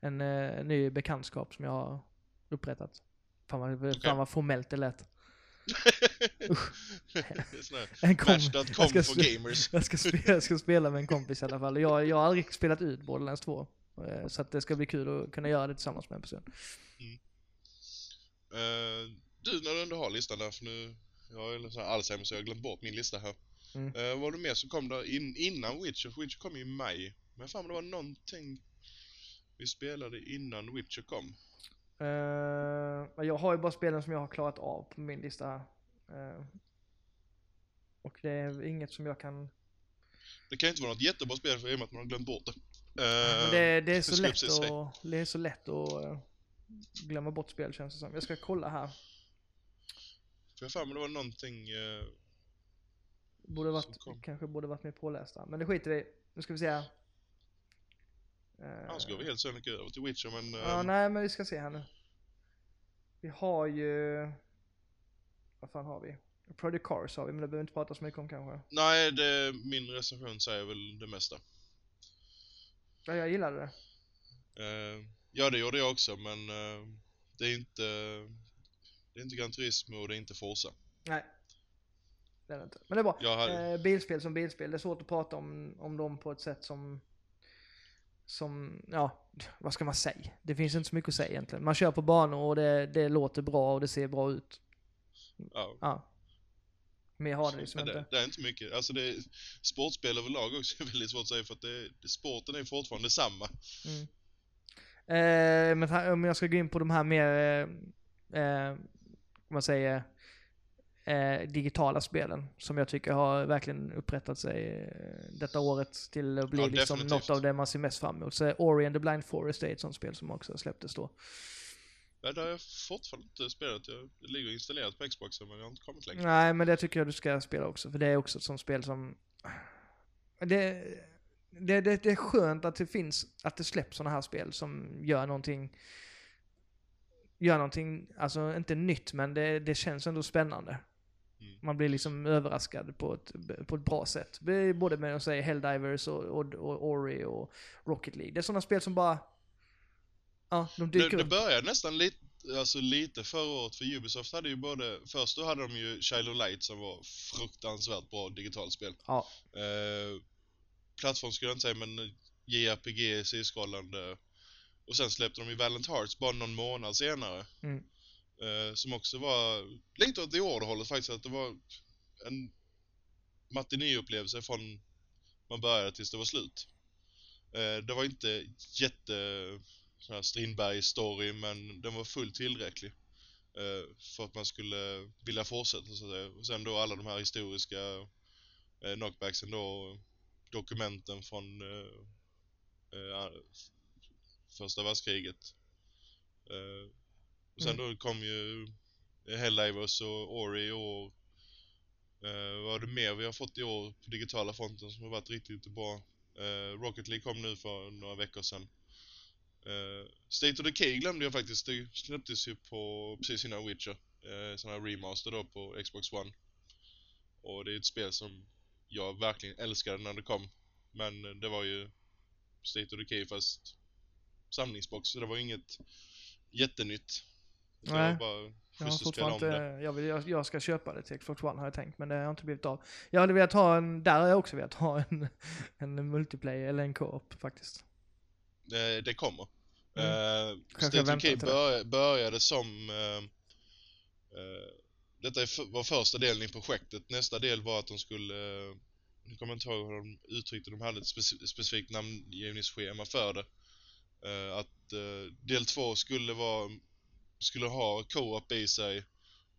en eh, ny bekantskap som jag har upprättat. Fan vad, Okej. fan vad formellt det lät. [laughs] [laughs] En kom- Match.com [laughs] jag ska sp- gamers. Jag ska, spela, jag ska spela med en kompis i alla fall. Jag, jag har aldrig spelat ut Borderlands 2. Eh, Så att det ska bli kul att kunna göra det tillsammans med en person. Eh, du, när du ändå har listan där, för nu... Jag har här Alzheimer så jag har glömt bort min lista här. Mm. Eh, var det mer som kom där in, innan Witcher? För Witcher kom ju i maj. Men fan det var någonting vi spelade innan Witcher kom. Eh, jag har ju bara spelen som jag har klarat av på min lista här. Eh, och det är inget som jag kan... Det kan inte vara något jättebra spel för i och med att man har glömt bort det. Men Eh, det, det är så lätt att, det är så lätt att eh, glömma bort spel känns det som. Jag ska kolla här. Jag har för mig det var någonting... eh, Borde varit, kanske borde varit mer pålästa. Men det skiter vi. Nu ska vi se här. Annars går vi helt sonika över till Witcher men... eh, Ja, nej men vi ska se här nu. Vi har ju... Vad fan har vi? Project Cars har vi, men det behöver vi inte prata så mycket om kanske. nej, det, min recension säger väl det mesta. Ja, jag gillade det. Eh, ja, det gjorde jag också men eh, det är inte... Det är inte Gran Turismo och det är inte Forza. Nej. Det är det inte. Men det är bra. Hade... Eh, bilspel som bilspel, det är svårt att prata om, om dem på ett sätt som... Som, ja, [laughs] vad ska man säga? Det finns inte så mycket att säga egentligen. Man kör på banor och det, det låter bra och det ser bra ut. Ja. Ja. Mer har det liksom Men det, inte. det är inte mycket. Alltså det är, sportspel överlag också är väldigt svårt att säga för att det, sporten är fortfarande samma. Mm. Eh, men här, om jag ska gå in på de här mer, eh, eh, man säger, eh, digitala spelen som jag tycker har verkligen upprättat sig eh, detta året till att bli Ja, liksom något av det man ser mest fram emot. Så Ori and the Blind Forest är ett sånt spel som också släpptes då. Ja, det har jag fortfarande inte spelat. Jag, det ligger installerat på Xboxen men jag har inte kommit längre. Nej, men det tycker jag du ska spela också, för det är också ett sånt spel som... Det, det, det, det är skönt att det finns, att det släpps såna här spel som gör någonting... Gör någonting, alltså inte nytt, men det, det känns ändå spännande. Mm. Man blir liksom överraskad på ett, på ett bra sätt. Både med att säga Helldivers och, och, och Ori och Rocket League. Det är sådana spel som bara... Ja, de Det, dyker det upp. började nästan lite, alltså lite förra året för Ubisoft hade ju både, först då hade de ju Child of Light som var fruktansvärt bra digitalt spel. Ja. Eh, plattform skulle jag inte säga men JRPG, C-scrollande. Och sen släppte de ju Valiant Hearts bara någon månad senare. Mm. Eh, som också var lite åt det hållet faktiskt, att det var en matinéupplevelse från man började tills det var slut. Eh, det var inte jätte sån här Strindberg-story, men den var fullt tillräcklig. Eh, för att man skulle vilja fortsätta så att säga. Och sen då alla de här historiska eh, knockbacksen då, dokumenten från eh, eh, första världskriget. Eh, och sen då kom ju Helldivers och Ori och eh, vad är det mer vi har fått i år på digitala fronten som har varit riktigt, riktigt bra. Eh, Rocket League kom nu för några veckor sedan. Eh, State of Decay glömde jag faktiskt. Det släpptes ju på precis innan Witcher. Eh, sån här remaster då på Xbox One. Och det är ett spel som jag verkligen älskade när det kom. Men det var ju State of Decay fast samlingsbox. Så det var inget jättenytt. Det Nej. var bara Jag har fortfarande inte, jag, vill, jag, jag ska köpa det till Xbox One har jag tänkt, men det har inte blivit av. Jag hade velat ha en, där har jag också velat ha en, en multiplayer eller en co-op faktiskt. Det, det kommer. Mm. Uh, State det. bör, började som... eh, eh, detta var första delen i projektet. Nästa del var att de skulle... Uh, nu kommer jag inte ihåg hur de uttryckte De hade ett speci- specifikt namngivningsschema för det. Eh, att del två skulle vara... Skulle ha co-op i sig.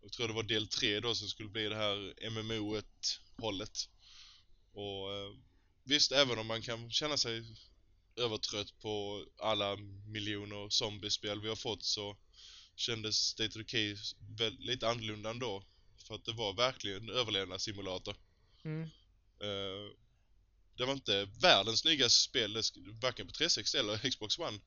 Jag tror det var del tre då som skulle bli det här MMO-et hållet. Och visst, även om man kan känna sig övertrött på alla miljoner zombiespel vi har fått så kändes State of Decay lite annorlunda ändå. För att det var verkligen en överlevnadssimulator. Mm. Eh, det var inte världens snyggaste spel, varken på 360 eller Xbox One.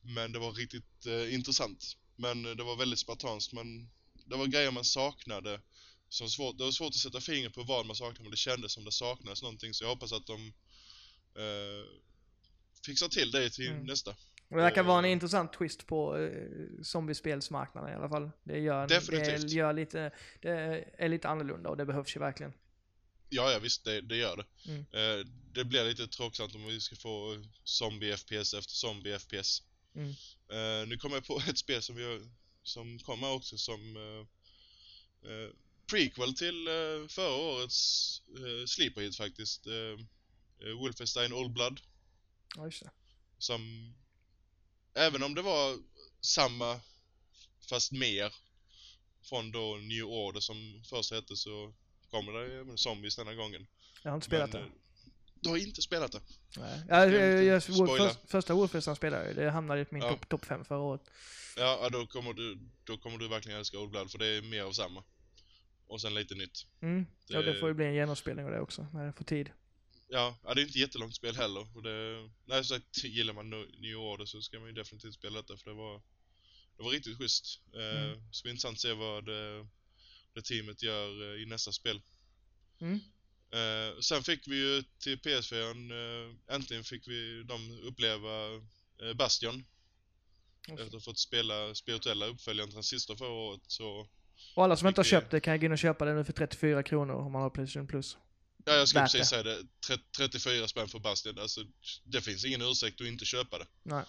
Men det var riktigt eh, intressant. Men eh, det var väldigt spartanskt. Men det var grejer man saknade. Så svårt, det var svårt att sätta fingret på vad man saknade, men det kändes som det saknades någonting. Så jag hoppas att de fixar till det till Mm. nästa. Och det verkar vara en Och- intressant twist på eh, zombiespelsmarknaden i alla fall. Det gör, Definitivt. Det, gör lite, det är lite annorlunda och det behövs ju verkligen. Ja, ja visst, det, det gör det. Mm. Eh, det blir lite tråkigt om vi ska få zombie-FPS efter zombie-FPS. Mm. Eh, nu kommer jag på [laughs] ett spel som, vi som kommer också som eh, eh, prequel till eh, förra årets eh, Sleeper Hit faktiskt. Eh, eh, Wolfenstein Old Blood. Ja, just det. Som, även om det var samma fast mer från då New Order som först hette så kommer det även zombies denna gången. Jag har inte spelat Men, det. eh, Du har inte spelat det? Nej. Ja, jag jag, jag, först, första Wolfenstein spelade Det hamnade i min Ja. topp top 5 förra året. Ja, ja, då kommer du, då kommer du verkligen älska Old Blood för det är mer av samma. Och sen lite nytt. Mm. Ja, det Det- får ju bli en genomspelning av det också, när jag får tid. Ja, ja det är inte jättelångt spel heller. Och det, nej, så sagt, gillar man New Order så ska man ju definitivt spela detta för det var, det var riktigt schysst. Eh, Mm. Så det intressant att se vad det, det teamet gör eh, i nästa spel. Mm. Eh, sen fick vi ju till PS4, eh, äntligen fick vi de uppleva eh, Bastion. Efter att ha fått spela spirituella uppföljaren Transistor förra året så Och alla som inte har vi- köpt det kan gå in och köpa det nu för 34 kronor om man har Playstation Plus. Ja, jag skulle precis säga det. Tre- 34 spänn för Bastion. Alltså, det finns ingen ursäkt att inte köpa det. Nej.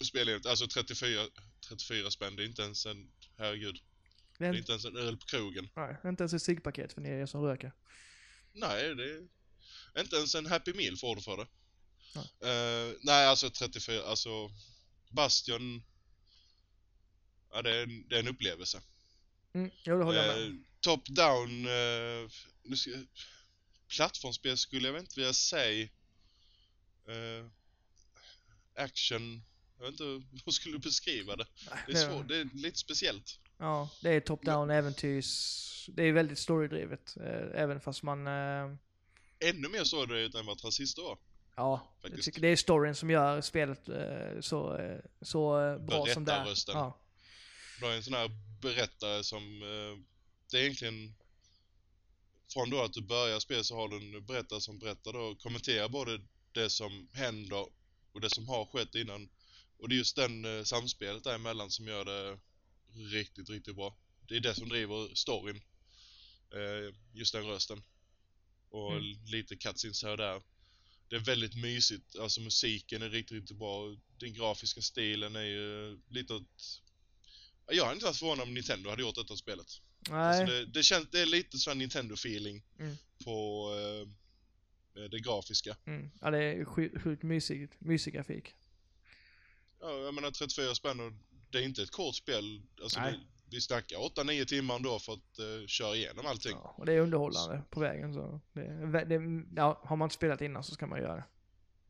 Spelet, alltså 34, 34 spänn, det är inte ens en, herregud. Det Det är, är inte ens en öl på krogen. nej, inte ens ett ciggpaket för er som röker. Nej, det är inte ens en Happy Meal får du för det. Nej. Eh, nej, alltså 34, alltså Bastion, ja det är en, det är en upplevelse. Mm, jo, det håller jag med. Eh, Top-down, eh, nu ska, plattformsspel skulle jag inte vilja säga. Eh, action, jag vet inte hur [laughs] skulle du beskriva det? Det är, svårt, det är lite speciellt. Ja, det är top-down äventyrs... Det är väldigt storydrivet. Eh, även fast man... Eh, Ännu mer det än vad Transistor var. ja, jag tycker det är storyn som gör spelet eh, så, eh, så eh, bra som det är. Berättarrösten. Ja. Du har en sån här berättare som, det är egentligen från då att du börjar spela så har du en berättare som berättar då och kommenterar både det som händer och det som har skett innan. Och det är just den eh, samspelet däremellan som gör det riktigt, riktigt bra. Det är det som driver storyn. Eh, just den rösten. Och Mm. lite cutscenes här och där. Det är väldigt mysigt, alltså musiken är riktigt, riktigt bra. Den grafiska stilen är ju lite åt... Jag hade inte varit förvånad om Nintendo hade gjort detta spelet. Nej. Alltså det, det, känns, det är lite sån Nintendo-feeling Mm. på eh, det grafiska. Mm. Ja, det är sjukt sjuk mysig, mysig grafik. Ja, jag menar 34 spänn och det är inte ett kort spel. Alltså det, vi snackar 8-9 timmar ändå för att uh, köra igenom allting. Ja, och det är underhållande på vägen så. Det, det, ja, har man inte spelat innan så ska man göra det.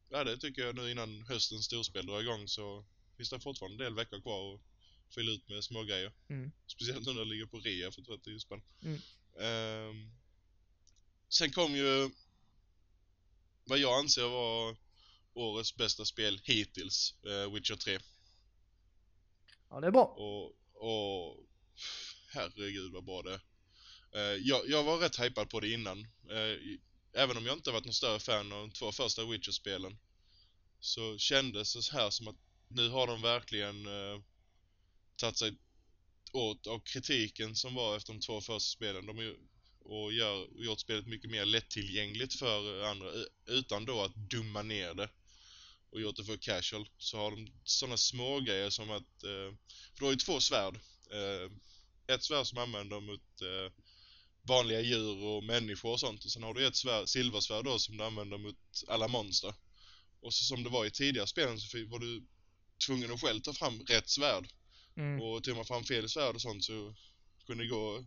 Ja, det tycker jag nu innan höstens storspel drar igång så finns det fortfarande en del veckor kvar att fylla ut med små grejer. Mm. Speciellt nu när det ligger på rea för 30 spänn. Mm. Ehm, sen kom ju vad jag anser vara årets bästa spel hittills, eh, Witcher 3. Ja, det är bra. Och, och herregud vad bra det. Eh, jag, jag var rätt hypad på det innan. Eh, även om jag inte varit någon större fan av de två första Witcher-spelen. Så kändes det så här som att nu har de verkligen eh, tagit sig åt av kritiken som var efter de två första spelen. De är, ju- och gör, gjort spelet mycket mer lättillgängligt för andra utan då att dumma ner det och gjort det för casual. Så har de sådana små grejer som att eh, för du har ju två svärd. Eh, ett svärd som använder mot eh, vanliga djur och människor och sånt. Och sen har du ett svärd, silversvärd då som du använder mot alla monster. Och så som det var i tidigare spelen så var du tvungen att själv ta fram rätt svärd. Mm. Och tog man fram fel svärd och sånt så kunde det gå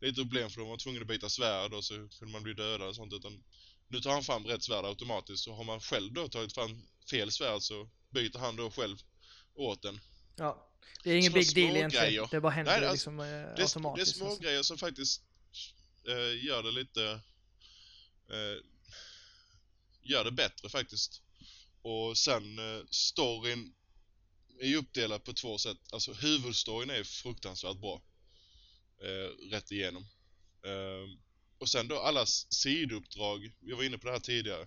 lite problem för då var man tvungen att byta svärd och så kunde man bli dödad och sånt. Utan nu tar han fram rätt svärd automatiskt så har man själv då tagit fram fel svärd så byter han då själv åt den. Ja. Det är ingen Såna big deal små egentligen. grejer. Det bara händer Nej, alltså, liksom eh, Det är, det är automatiskt. små alltså. grejer som faktiskt eh, gör det lite... Eh, gör det bättre faktiskt. Och sen eh, storyn är ju uppdelad på två sätt. Alltså huvudstoryn är fruktansvärt bra. Eh, rätt igenom. Eh, och sen då alla sidouppdrag, jag var inne på det här tidigare.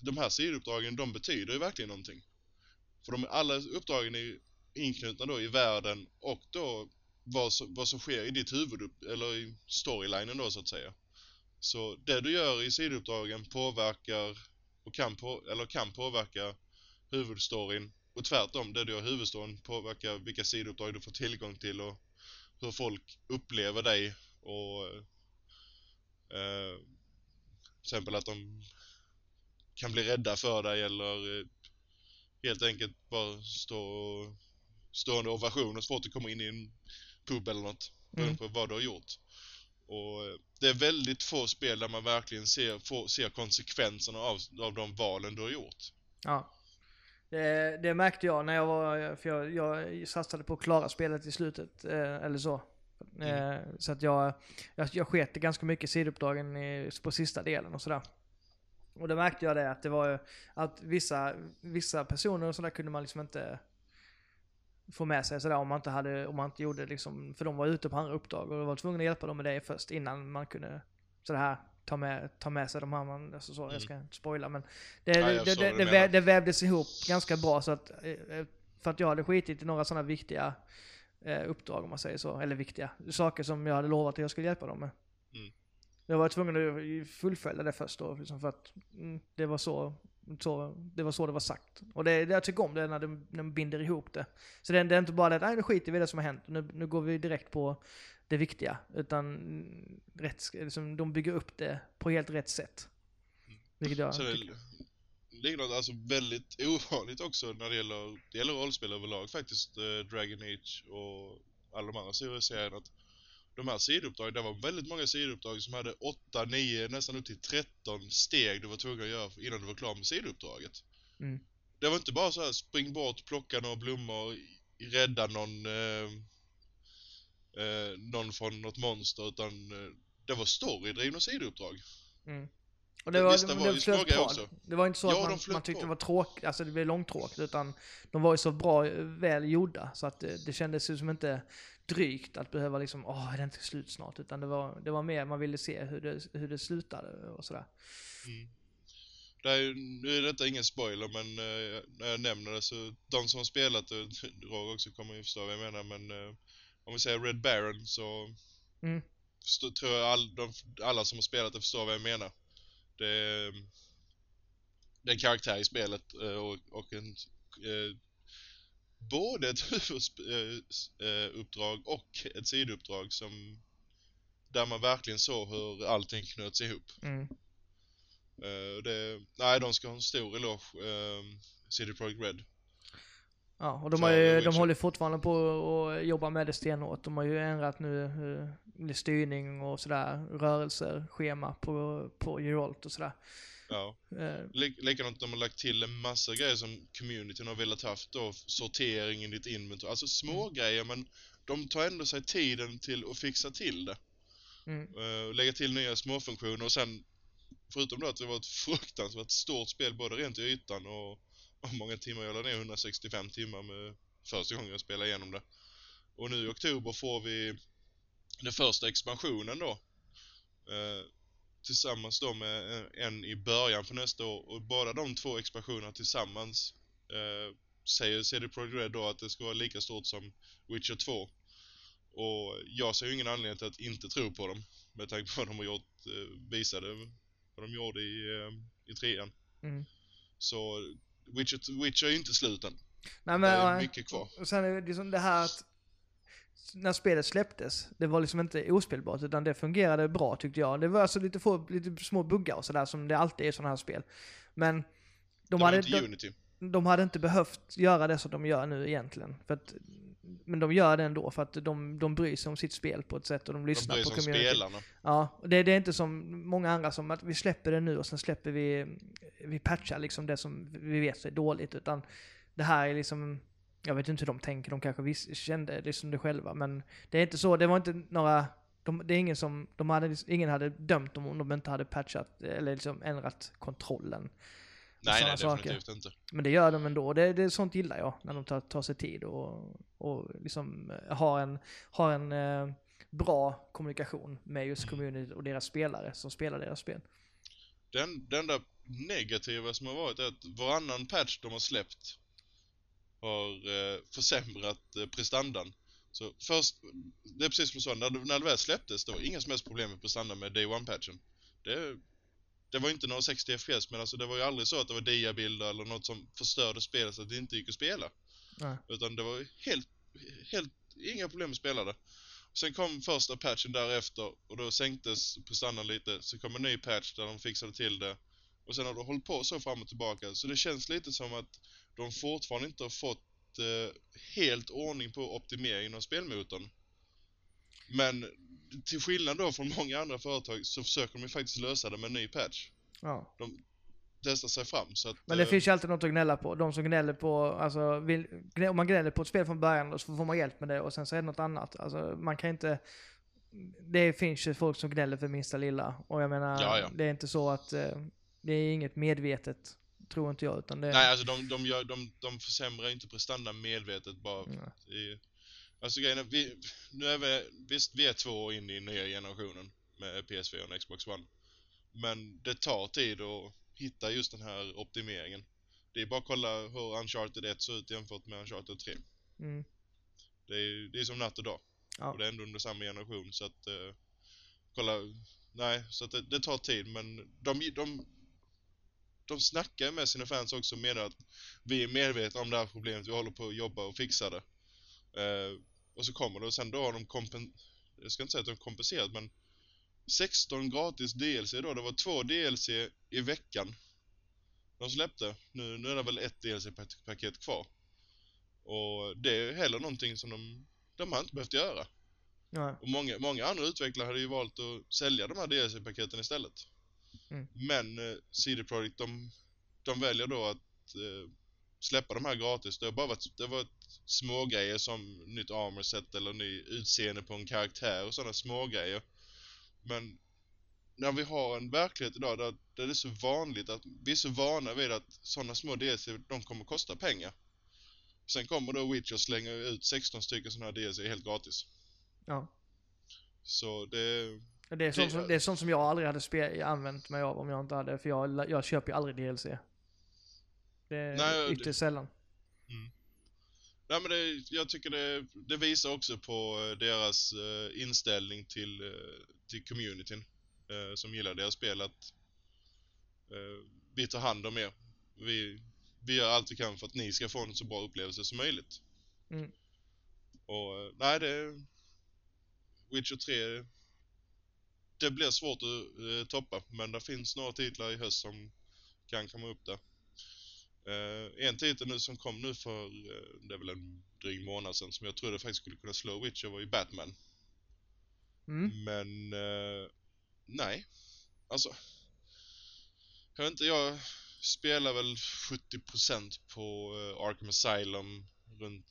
De här sidouppdragen, de betyder ju verkligen någonting. För de, alla uppdragen är ju inknutna då i världen och då vad som, vad som sker i ditt huvud, eller i storylinen då så att säga. Så det du gör i sidouppdragen påverkar och kan, på, eller kan påverka huvudstoryn och tvärtom, det du gör i huvudstoryn påverkar vilka sidouppdrag du får tillgång till och hur folk upplever dig och eh, till exempel att de kan bli rädda för dig eller eh, helt enkelt bara stå och stående ovationer så fort du kommer in i en pub eller något. Beroende Mm. på vad du har gjort. Och eh, det är väldigt få spel där man verkligen ser, får, ser konsekvenserna av, av de valen du har gjort. Ja. Det, det märkte jag när jag var, för jag, jag satsade på att klara spelet i slutet, eh, eller så. Eh, så att jag, jag, jag sket ganska mycket sidouppdragen i, på sista delen och sådär. Och då märkte jag det att det var ju, att vissa, vissa personer och sådär kunde man liksom inte få med sig sådär om man inte hade, om man inte gjorde liksom, för de var ute på andra uppdrag och var tvungen att hjälpa dem med det först innan man kunde sådär ta med, ta med sig de här, man, alltså så, jag ska inte spoila men det, Ja, det, det, det, det vävdes ihop ganska bra så att, eh, eh, för att jag hade skitit i några sådana viktiga eh, uppdrag om man säger så, eller viktiga saker som jag hade lovat att jag skulle hjälpa dem med. Mm. Jag var tvungen att fullfölja det först då, liksom för att mm, det var så, så det var så det var sagt. Och det, det jag tycker om det är när de, när de binder ihop det. Så det, det är inte bara det att nej, nu skiter vi i det som har hänt, nu, nu går vi direkt på det viktiga. Utan rätt, liksom, de bygger upp det på helt rätt sätt. Vilket jag Så tycker. det är något alltså väldigt ovanligt också när det gäller, det gäller rollspel överlag faktiskt, eh, Dragon Age och alla de andra serierna. Att de här sidouppdragen, det var väldigt många sidouppdrag som hade 8, 9, nästan upp till 13 steg du var tvungen att göra innan du var klar med sidouppdraget. Mm. Det var inte bara så här spring bort, plocka några blommor, rädda någon eh, eh, någon från något monster utan eh, det var storydrivna sidouppdrag. Mm. Och det var, Visst, det var det, ju svaga också. Det var inte så Ja, att man, man tyckte på. det var tråkigt, alltså det blev långtråkigt, utan de var ju så bra, eh, väl gjorda, så att det, det kändes ju som inte drygt att behöva liksom, åh, är det inte slut snart? Utan det var, det var mer, man ville se hur det, hur det slutade och sådär. Mm. det är, nu är detta ingen spoiler men eh, när jag nämner det så de som har spelat det, [laughs] Roger också kommer ju förstå vad jag menar men eh, om vi säger Red Baron så Mm. förstår, tror jag all, de, alla som har spelat det förstår vad jag menar. Det är, det är en karaktär i spelet eh, och, och en eh, både ett huvuduppdrag och ett sidouppdrag som där man verkligen såg hur allting knöts ihop. Mm. Eh, det, nej, de ska ha en stor eloge, uh, CD Projekt Red. Ja, och de, har ju, de Witcher. håller fortfarande på och jobbar med det stenhårt. De har ju ändrat nu eh, styrning och sådär, rörelser, schema på, på Geralt och sådär. Ja. Eh, Lik, likadant de har lagt till en massa grejer som communityn har velat haft då, sortering i ditt inventory, alltså små Mm. grejer men de tar ändå sig tiden till att fixa till det. mm, Uh, lägga till nya småfunktioner och sen förutom då att det var ett fruktansvärt stort spel både rent i ytan och, och många timmar, jag la ner 165 timmar med första gången jag spelade igenom det. Och nu i oktober får vi den första expansionen då. Eh, tillsammans då med en- i början på nästa år och båda de två expansionerna tillsammans eh, säger CD Projekt Red då att det ska vara lika stort som Witcher 2. Och jag ser ju ingen anledning till att inte tro på dem med tanke på vad de har gjort, eh, visade vad de gjorde i, eh, i trean. mm. Så Witcher, Witcher är ju inte slut än. Nej, Det men, är ja, mycket kvar. Och sen är det liksom det här att när spelet släpptes, det var liksom inte ospelbart utan det fungerade bra tyckte jag. Det var alltså lite, få, lite små buggar och sådär som det alltid är i sådana här spel. Men de Det var hade, inte de, de hade inte behövt göra det som de gör nu egentligen. För att, men de gör det ändå för att de, de bryr sig om sitt spel på ett sätt och de De lyssnar bryr på sig om community. spelarna. Ja, det, det är inte som många andra som att vi släpper det nu och sen släpper vi, vi patchar liksom det som vi vet är dåligt. Utan det här är liksom, jag vet inte hur de tänker, de kanske vis, kände liksom det själva. Men det är inte så, det var inte några, de, det är ingen som, de hade, ingen hade dömt dem om de inte hade patchat eller liksom ändrat kontrollen. Nej, nej, saker. definitivt inte. Men det gör de ändå. Det, det, sånt gillar jag, när de tar, tar sig tid och, och liksom eh, har en, har en eh, bra kommunikation med just community och deras spelare som spelar deras spel. Den, det enda negativa som har varit är att varannan patch de har släppt har eh, försämrat eh, prestandan. Så först, det är precis som du sa, när, när det väl släpptes, det var inga som helst problem med prestandan med Day One-patchen. Det, det var inte några 60 FPS, men alltså det var ju aldrig så att det var diabilder eller något som förstörde spelet så att det inte gick att spela. Nej. Utan det var helt, helt, inga problem att spela det. Sen kom första patchen därefter och då sänktes prestandan lite. Så kom en ny patch där de fixade till det. Och sen har det hållit på så fram och tillbaka. Så det känns lite som att de fortfarande inte har fått eh, helt ordning på optimeringen av spelmotorn. Men till skillnad då från många andra företag så försöker de ju faktiskt lösa det med en ny patch. Ja. Testa sig fram så att... Men det eh, finns ju alltid något att gnälla på. De som gnäller på, alltså, vill, gnä- om man gnäller på ett spel från början så får man hjälp med det och sen så är det något annat. Alltså man kan inte, det finns ju folk som gnäller för minsta lilla. Och jag menar, Ja, ja. det är inte så att, eh, det är inget medvetet, tror inte jag. Utan det, Nej, alltså de, de, gör, de, de försämrar inte prestandan medvetet bara Nej. Alltså grejen är, vi, nu är vi, visst vi är två år in i nya generationen med PS4 och Xbox One. Men det tar tid att hitta just den här optimeringen. Det är bara att kolla hur Uncharted 1 såg ut jämfört med Uncharted 3. Mm. Det är, det är som natt och dag. Ja. Och det är ändå under samma generation så att... eh, kolla, nej, så att det, det tar tid men de, de, de snackar med sina fans också menar att vi är medvetna om det här problemet, vi håller på att jobba och fixa det. Eh, och så kommer det och sen då har de kompen... Jag ska inte säga att de kompenserat men 16 gratis DLC då, det var två DLC i veckan. De släppte. Nu, nu är det väl ett DLC-paket kvar. Och det är heller någonting som de, de har inte behövt göra. Ja. Och många, många andra utvecklare hade ju valt att sälja de här DLC-paketen istället. Mm. Men eh, CD Projekt, de, de väljer då att eh, släppa de här gratis. Det har bara varit, det har varit små grejer som nytt armor set eller ny utseende på en karaktär och sådana små grejer. Men när vi har en verklighet idag där, där det är så vanligt att vi är så vana vid att sådana små DLC, de kommer kosta pengar. Sen kommer då Witcher slänga ut 16 stycken sådana här DLC helt gratis. ja. Så det, Det är, sånt som, det är sånt som jag aldrig hade spe, använt mig av om jag inte hade, för jag, jag köper ju aldrig DLC. Det är Nej, ytterst sällan. Nej men det, jag tycker det, det visar också på eh, deras eh, inställning till, eh, till communityn som gillar deras spel att vi tar hand om er. Vi, vi gör allt vi kan för att ni ska få en så bra upplevelse som möjligt. Mm. Och nej det... Witcher 3 det blir svårt att eh, toppa men det finns några titlar i höst som kan komma upp där. Eh, en titel nu som kom nu för, eh, det är väl en dryg månad sedan, som jag trodde faktiskt skulle kunna slå Witcher var ju Batman. Mm. Men, eh, nej. Alltså, jag vet inte, jag spelar väl 70% på eh, Arkham Asylum, runt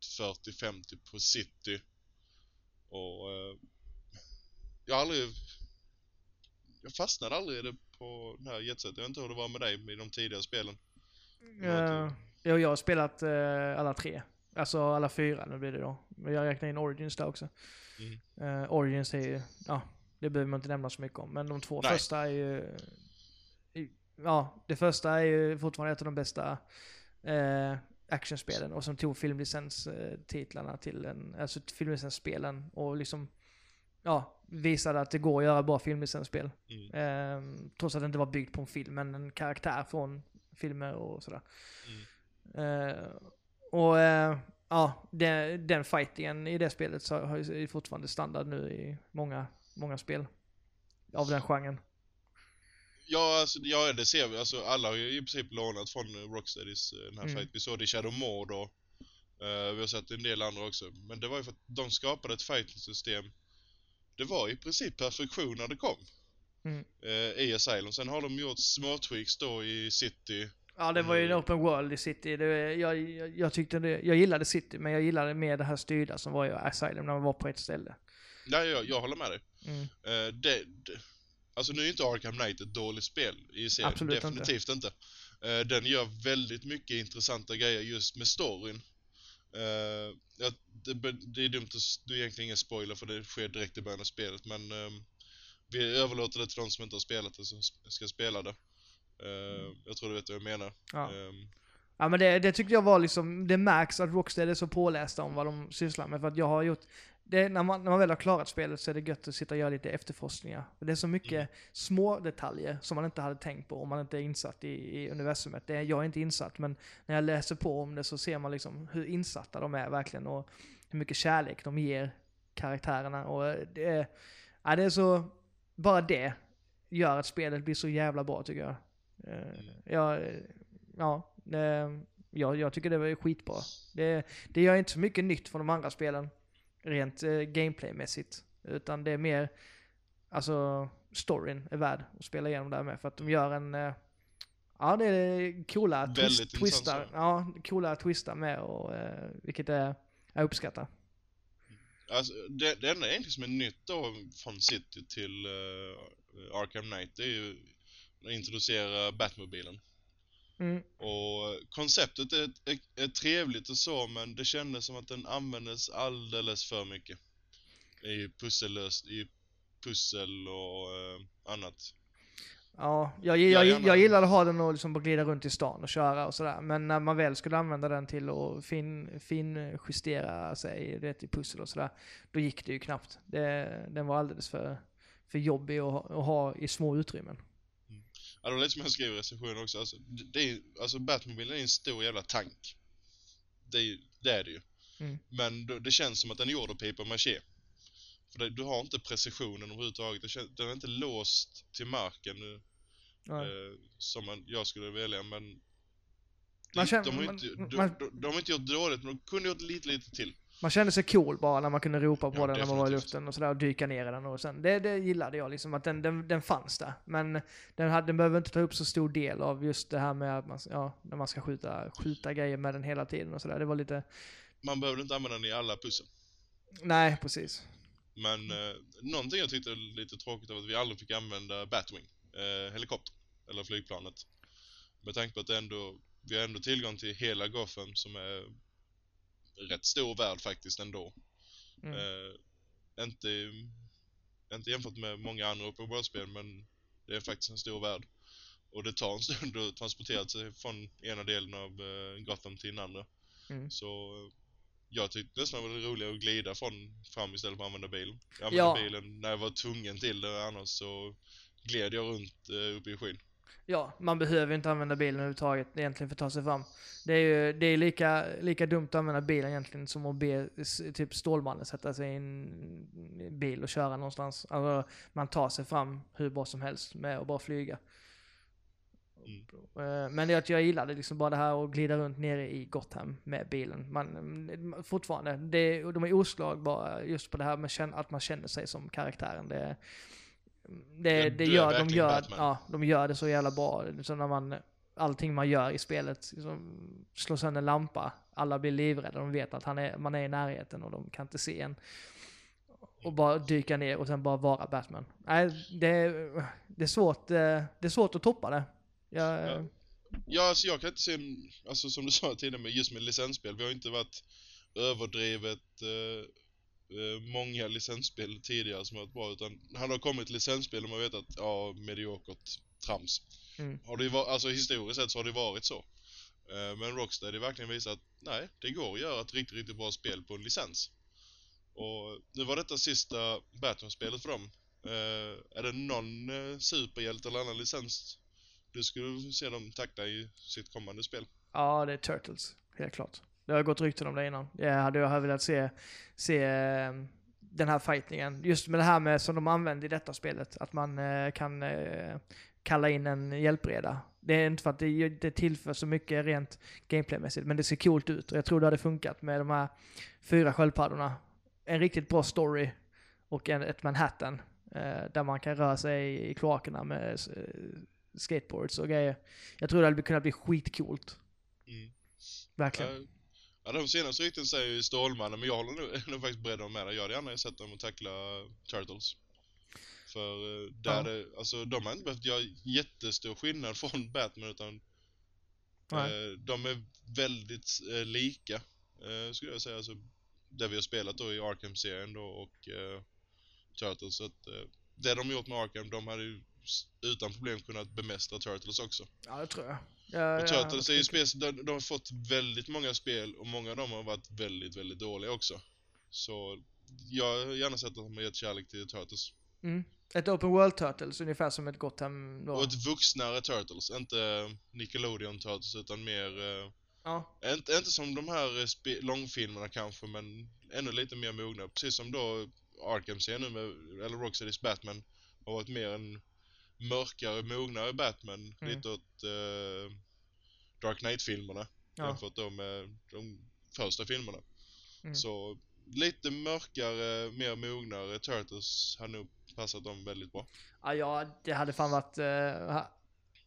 40-50 på City. Och jag har aldrig... Jag fastnade aldrig i det på den här jetset. Jag vet inte hur det var med dig i de tidigare spelen. Uh, jo, jag har spelat eh, alla tre. Alltså alla fyra nu blir det då. Men jag räknar in Origins där också. Mm. Eh, Origins är ju, ja, det behöver man inte nämna så mycket om. Men de två Nej. första är ju, ja, det första är ju fortfarande ett av de bästa eh, actionspelen och som tog filmlicens-titlarna till en, alltså filmlicensspelen och liksom, ja, visade att det går att göra bra filmlicensspel. Mm. Eh, trots att det inte var byggt på en film, men en karaktär från filmer och sådär. Mm. Eh, och eh, ja, den, den fightingen i det spelet så är fortfarande standard nu i många, många spel. Av den genren. Ja, alltså, ja, det ser vi. Alltså, alla har ju i princip lånat från Rocksteadys eh, den här Mm. fight. Vi såg det i Shadow Mordor. Uh, vi har sett en del andra också. Men det var ju för att de skapade ett fighting-system. Det var i princip perfektion när det kom. Mm. eh, I Asylum. Sen har de gjort små tweaks då i City. Ja, det var ju en Mm. open world i City. Det, jag, jag, jag tyckte det, jag gillade City, men jag gillade mer det här styrda som var i Asylum när man var på ett ställe. Nej, jag, jag håller med dig. Mm. Eh, det, det, alltså nu är inte Arkham Knight ett dåligt spel i serien. Absolut inte. Definitivt inte. Eh, den gör väldigt mycket intressanta grejer just med storyn. Eh, ja, det, det är dumt att, det är egentligen ingen spoiler för det sker direkt i början av spelet men ehm, vi överlåter det till de som inte har spelat det som ska spela det. Eh, jag tror du vet vad jag menar. Ja. Ehm, Ja men det, det tyckte jag var liksom, det märks att Rocksteady är så pålästa om vad de sysslar med. För att jag har gjort, det, när, man, när man väl har klarat spelet så är det gött att sitta och göra lite efterforskningar. För det är så mycket Mm. små detaljer som man inte hade tänkt på om man inte är insatt i, i universumet. Det är, jag är inte insatt men när jag läser på om det så ser man liksom hur insatta de är verkligen och hur mycket kärlek de ger karaktärerna. Och det är, ja, det är så, bara det gör att spelet blir så jävla bra tycker jag. Eh, jag ja, det, jag, jag tycker det var skitbra. Det, det gör inte så mycket nytt från de andra spelen, rent eh, gameplaymässigt. Utan det är mer, alltså storyn är värd att spela igenom där med. För att de gör en, eh, ja det är coola twist, twistar. Ja, coola twistar med och eh, vilket är, jag uppskattar. Alltså, det, det enda egentligen som är nytt då från City till eh, Arkham Knight det är ju att introducera Batmobilen. Mm. Och konceptet är, är, är trevligt och så, men det kändes som att den användes alldeles för mycket. I pussellös, i pussel och eh, annat. Ja, jag, Jag jag, jag gillade att ha den och liksom bara glida runt i stan och köra och sådär. Men när man väl skulle använda den till att fin, fin justera sig vet, i pussel och sådär, då gick det ju knappt. Det, den var alldeles för, för jobbig att, ha- att ha i små utrymmen. Ja, det var lite som jag skrev i recensionen också. Alltså, det, är, alltså Batmobilen är en stor jävla tank. Det, är- det är det ju. Mm. Men det känns som att den är gjord av paper maché. För det, du har inte precisionen överhuvudtaget. Det kän, den är inte låst till marken nu, eh, som man, jag skulle välja, men... Man känner- de, har man- inte, de, man- de, de har inte gjort dåligt, men de kunde gjort lite, lite till. Man kände sig cool bara när man kunde ropa på Ja, den när man var i definitivt. luften och sådär och dyka ner i den och sen. Det, det gillade jag liksom, att den, den, den fanns där. Men den, hade, den behöver inte ta upp så stor del av just det här med att man, ja, när man ska skjuta, skjuta grejer med den hela tiden och sådär. Det var lite, Man behövde inte använda den i alla pussel. nej precis. Men eh, någonting jag tyckte var lite tråkigt var att vi aldrig fick använda Batwing, eh, helikopter, eller flygplanet. Med tanke på att ändå, vi har ändå tillgång till hela Gotham som är rätt stor värld faktiskt ändå. Mm. Eh, inte, Inte jämfört med många andra open world-spel, men det är faktiskt en stor värld. Och det tar en stund att transportera sig från ena delen av eh, Gotham till den andra. Mm. Så eh, jag tyckte nästan det var roligare att glida från fram istället för att använda bilen. Jag använde Ja. bilen när jag var tvungen till det, annars så gled jag runt eh, uppe i skyn. Ja, man behöver inte använda bilen överhuvudtaget egentligen för att ta sig fram. Det är ju det är lika, lika dumt att använda bilen egentligen som att be typ Stålmannen sätta sig i en bil och köra någonstans. Alltså, man tar sig fram hur bra som helst med att bara flyga. Mm. Eh, Men det, jag gillade liksom bara det här att glida runt nere i Gotham med bilen. Man, fortfarande, det, de är oslagbara just på det här med att man känner sig som karaktären. Det, det, Ja, det är gör, de, gör, Batman. ja, de gör det så jävla bra. Så när man, allting man gör i spelet, liksom, slår sönder lampa, alla blir livrädda, de vet att han är, man är i närheten och de kan inte se en. Och bara dyka ner och sen bara vara Batman. Nej, det, det, är svårt, eh, det är svårt att toppa det. Jag, Ja. Ja, alltså jag kan inte se, alltså som du sa tidigare, med just med licensspel, vi har inte varit överdrivet eh, eh, många licensspel tidigare som har varit bra, utan han har kommit licensspel och man vet att, ja, mediokert trams. Mm. Har det varit, alltså historiskt sett så har det varit så. Eh, men Rocksteady verkligen visat att, nej, det går att göra ett riktigt, riktigt bra spel på en licens. Och nu var detta sista Batman-spelet för dem. Eh, är det någon eh, superhjälte eller annan licens du skulle se dem tackla i sitt kommande spel? Ja, det är Turtles. Helt klart. Det har gått rykten om det innan. Jag hade jag velat se, se ehm, den här fightningen. Just med det här med som de använder i detta spelet. Att man eh, kan eh, kalla in en hjälpreda. Det är inte för att det, det tillför så mycket rent gameplaymässigt, men det ser coolt ut. Och jag tror det hade funkat med de här fyra sköldpaddorna. En riktigt bra story och en, ett Manhattan. Eh, där man kan röra sig i kloakerna med eh, skateboards och grejer. Jag tror det hade kunnat bli skitcoolt. Mm. Verkligen. Ja, ja, de senaste rykten säger ju Stålmannen, men jag håller nog, [laughs] nog faktiskt beredd att med där. Jag hade gärna sett dem att tackla Turtles. För eh, där Ja. det, alltså de har inte behövt göra jättestor skillnad [laughs] från Batman utan eh, de är väldigt eh, lika, eh, skulle jag säga. Alltså, där vi har spelat då i Arkham-serien då och eh, Turtles. Så att, eh, det de gjort med Arkham, de hade ju utan problem kunnat bemästra Turtles också. Ja, det tror jag. jag Och Turtles är ju spel, de, de har fått väldigt många spel och många av dem har varit väldigt, väldigt dåliga också. Så jag har gärna sett att de har gett kärlek till Turtles. Mm. Ett Open World Turtles, ungefär som ett Gotham då. Och ett vuxnare Turtles, inte Nickelodeon Turtles utan mer, eh, Ja. inte, inte som de här eh, långfilmerna kanske men ännu lite mer mogna. Precis som då Arkham-serien nu med, eller Rocksteadys Batman har varit mer en mörkare, mognare Batman. Mm. Lite åt eh, Dark Knight-filmerna. Ja. jämfört då med de första filmerna. Mm. Så lite mörkare, mer mognare Turtles hade nog passat dem väldigt bra. ja, ja, det hade fan varit... Uh, ha-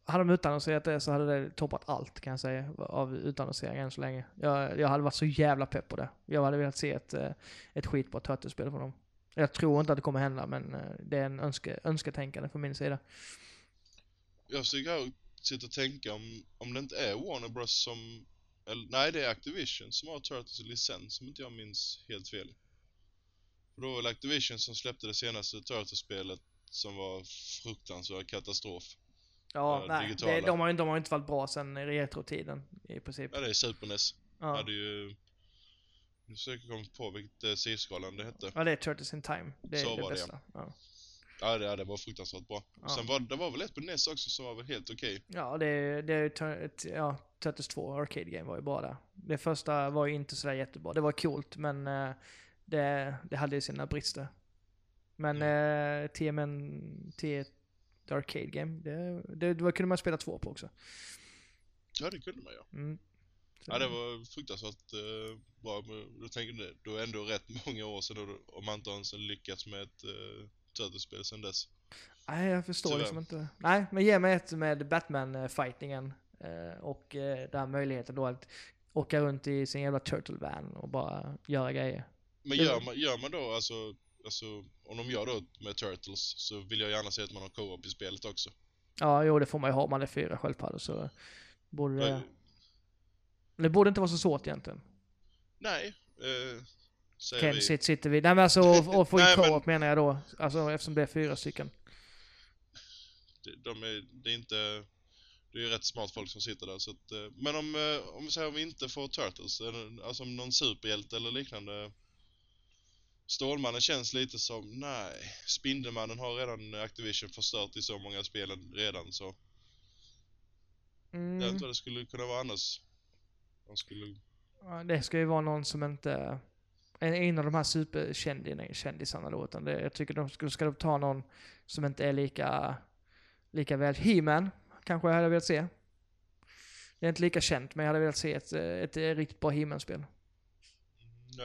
hade de utannonserat det så hade det toppat allt kan jag säga av utannonsering än så länge. Jag, jag hade varit så jävla pepp på det. Jag hade velat se ett, eh, ett skitbra Turtles-spel från dem. Jag tror inte att det kommer hända men eh, det är en önske, önsketänkande från min sida. Jag försöker sitta och tänka om, om det inte är Warner Bros som... Eller, nej, det är Activision som har Turtles licens, om inte jag minns helt fel. För då var det Activision som släppte det senaste Turtles-spelet som var fruktansvärd katastrof. Ja, Ja, nej, digitala. det, de, har, de har inte varit bra sen retrotiden i princip. Ja, det är Super NES. Ja, Hade ju... Nu försöker jag komma på vilket eh, C-skalan det hette. ja det är Turtles in Time. Det är Så det var det, bästa. Ja. Ja, det, det var fruktansvärt bra. Ja. Sen var det var väl ett på NES också som var väl helt okej. Ja, det, det ja, Turtles 2 Arcade Game var ju bra där. Det första var ju inte sådär jättebra. Det var coolt, men eh, det, det hade ju sina brister. Men Mm. eh, TMN, T Arcade Game, det, det, det kunde man spela två på också. Ja, det kunde man ja. Mm. Ja, det var fruktansvärt eh, bra. Men då tänker du, då är ändå rätt [laughs] många år sedan då, om man inte ens lyckats med ett uh, Turtles-spel sedan dess. Nej, jag förstår Tyvärr. liksom inte. Nej, men ge mig ett med Batman-fightingen. Eh, och eh, den här möjligheten då att åka runt i sin jävla Turtle-van och bara göra grejer. Men gör man, gör man då alltså, alltså, om de gör då med Turtles så vill jag gärna se att man har co-op i spelet också. Ja, jo det får man ju ha om man är fyra sköldpaddor så borde det... Det borde inte vara så svårt egentligen. nej, eh, Ken vi. sit, sitter vi. Nej men alltså, och, och få in [laughs] Nej, men- co-op menar jag då. Alltså eftersom det är fyra stycken. De, de är, det är inte... Det är ju rätt smart folk som sitter där så att, eh, Men om, eh, om vi säger om vi inte får Turtles, alltså om någon superhjälte eller liknande. Stålmannen känns lite som, nej. Spindelmannen har redan Activision förstört i så många spelen redan så. Jag Mm. inte vad det skulle kunna vara annars. De skulle... Ja, Det ska ju vara någon som inte... En, en av de här superkändisarna då. Utan det, jag tycker de skulle ska de ta någon som inte är lika, lika väl... He-Man kanske jag hade velat se. Det är inte lika känt, men jag hade velat se ett, ett, ett riktigt bra He-Man-spel.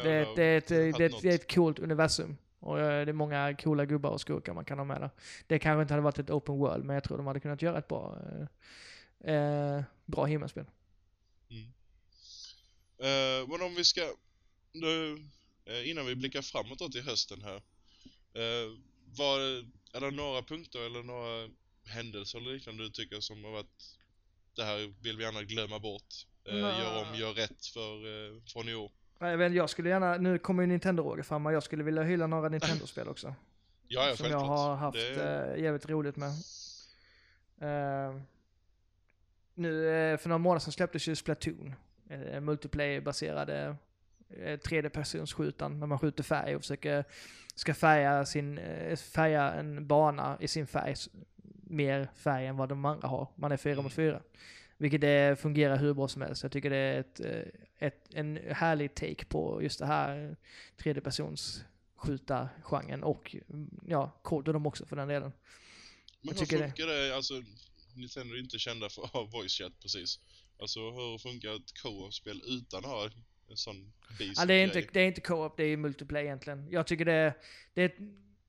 Det, är ett- det, det, är ett- det är ett coolt universum. Och eh, det är många coola gubbar och skurkar man kan ha med där. Det kanske inte hade varit ett open world, men jag tror de hade kunnat göra ett bra, eh, eh, bra He-Man-spel. Eh, men om vi ska... Nu, eh, innan vi blickar framåt då till hösten här. Eh, var, är det några punkter eller några händelser eller liknande du tycker som har varit... Det här vill vi gärna glömma bort. Eh, gör om, gör rätt för, eh, från i år. Jag, vet, jag skulle gärna, nu kommer ju Nintendo-Roger fram och jag skulle vilja hylla några Nintendo-spel också. [clears throat] Ja, ja som jag har haft Det, eh, jävligt roligt med. Eh, nu, eh, för några månader sedan släpptes ju Splatoon. Eh, multiplayer-baserade eh, 3D-personsskjutan när man skjuter färg och försöker ska färga, sin, eh, färga en bana i sin färg mer färg än vad de andra har. Man är fyra Mm. mot fyra. Vilket det fungerar hur bra som helst. Jag tycker det är ett, ett, en härlig take på just det här 3D-persons skjuta genren och mm, ja, dem också för den delen. men hur tycker det. funkar det? Alltså, Nintendo är inte kända för att ha voice chat precis. Alltså hur funkar ett co-op-spel utan att ha en sån basic Ja, det, är inte, grej? det är inte co-op, det är multiplayer egentligen. Jag tycker det, det,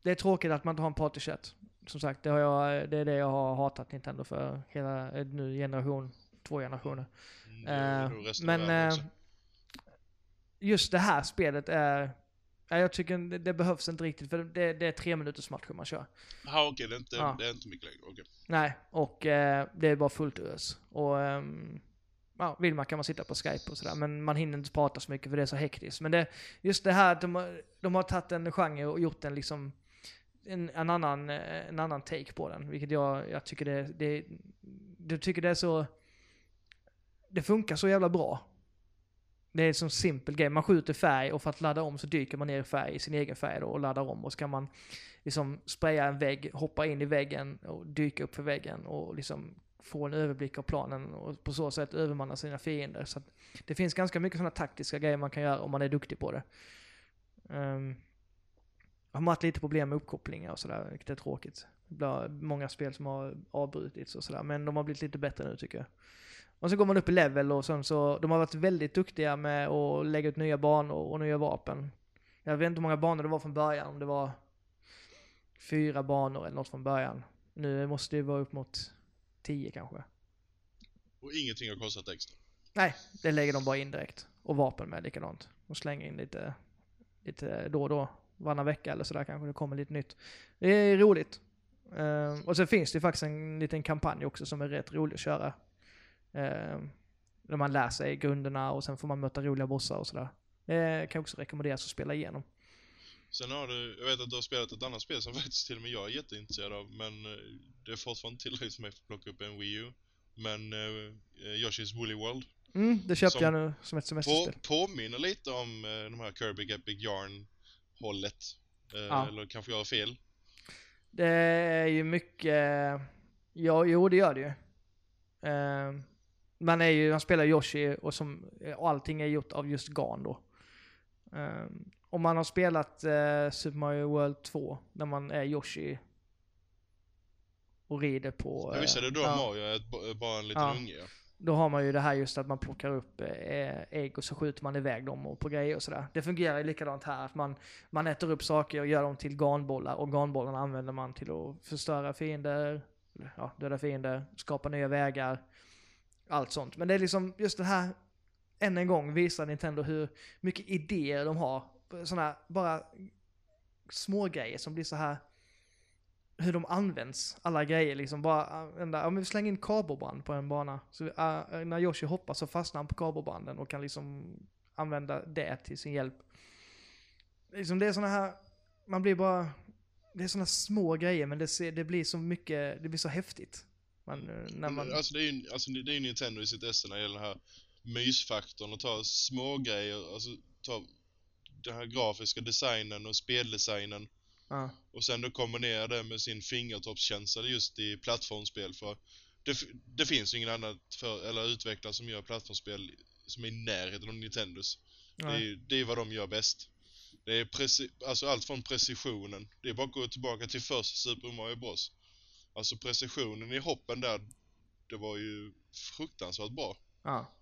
det är tråkigt att man inte har en partychat. Som sagt, det, har jag, det är det jag har hatat Nintendo för hela eh, nu generation, två generationer. Mm, Eh, resten men eh, också. just det här spelet är, ja, jag tycker det, det behövs inte riktigt för det, det är tre minuters matcher man kör. Ja, okej, det, är inte, ja. det är inte mycket längre. Okej. Nej, och eh, det är bara fullt ös. Och ehm, ja, vill man kan man sitta på Skype och sådär, men man hinner inte prata så mycket för det är så hektiskt. Men det, just det här att de, har- de har tagit en genre och gjort den liksom en, en, annan, eh, en annan take på den, vilket jag, jag tycker det, det, jag tycker det är så, det funkar så jävla bra. Det är en sån simpel grej, man skjuter färg och för att ladda om så dyker man ner i färg i sin egen färg då och laddar om och så kan man liksom spraya en vägg, hoppa in i väggen och dyka upp för väggen och liksom få en överblick av planen och på så sätt övermanna sina fiender. Så att det finns ganska mycket sådana taktiska grejer man kan göra om man är duktig på det. Um, jag har haft lite problem med uppkopplingar och sådär, vilket är tråkigt. Det är många spel som har avbrutits och sådär, men de har blivit lite bättre nu tycker jag. Och så går man upp i level och sen så, de har varit väldigt duktiga med att lägga ut nya banor och nya vapen. Jag vet inte hur många banor det var från början, om det var fyra banor eller något från början. Nu måste det vara upp mot tio kanske. Och ingenting har kostat extra. Nej, det lägger de bara in direkt. Och vapen med likadant. Och slänger in lite, lite då och då. Varannan vecka eller sådär kanske det kommer lite nytt. Det är roligt. Ehm, och sen finns det faktiskt en liten kampanj också som är rätt rolig att köra. Um, där man lär sig grunderna och sen får man möta roliga bossar och sådär. Det kan också rekommenderas att spela igenom. Sen har du, jag vet att du har spelat ett annat spel som [laughs] faktiskt till och med jag är jätteintresserad av, men eh, det är fortfarande tillräckligt för mig för att plocka upp en Wii U. Men uh, Yoshi's Woolly World Mm, det köpte jag nu som ett på, semesterspel. påminner lite om uh, de här Kirby Epic Yarn-hållet. Eh, Ja. Eller kanske jag har fel. Det är ju mycket, ja jo det gör det ju. Ehm, man är ju, man spelar Yoshi och, som, och allting är gjort av just garn då. Um, om man har spelat eh, Super Mario World 2, när man är Yoshi och rider på... Jag visste eh, det då ja, Mario är bara en liten Ja. unge. Ja. Då har man ju det här just att man plockar upp eh, ägg och så skjuter man iväg dem och på grejer och sådär. Det fungerar ju likadant här, att man, man äter upp saker och gör dem till garnbollar och garnbollarna använder man till att förstöra fiender, ja, döda fiender, skapa nya vägar, allt sånt. Men det är liksom just det här, än en gång visar Nintendo hur mycket idéer de har. Eh, sådana här, bara små grejer som blir så här hur de används, alla grejer liksom. Bara använda, ja men vi slänger in kabelband på en bana. Så uh, när Yoshi hoppar så fastnar han på kabelbanden och kan liksom använda det till sin hjälp. liksom det är sådana här, man blir bara, det är sådana små grejer men det, ser, det blir så mycket, det blir så häftigt. Man, när man, Alltså det är ju alltså, det är Nintendo i sitt esse när det gäller den här mysfaktorn och ta små grejer, alltså ta den här grafiska designen och speldesignen ja, och sen då kombinera det med sin fingertoppskänsla just i plattformsspel för det, det finns ju ingen annan för, eller utvecklare som gör plattformsspel som är i närheten av Nintendos. Det är, det är vad de gör bäst. Det är preci- alltså allt från precisionen. Det är bara att gå tillbaka till första Super Mario Bros. Alltså precisionen i hoppen där, det var ju fruktansvärt bra. ja.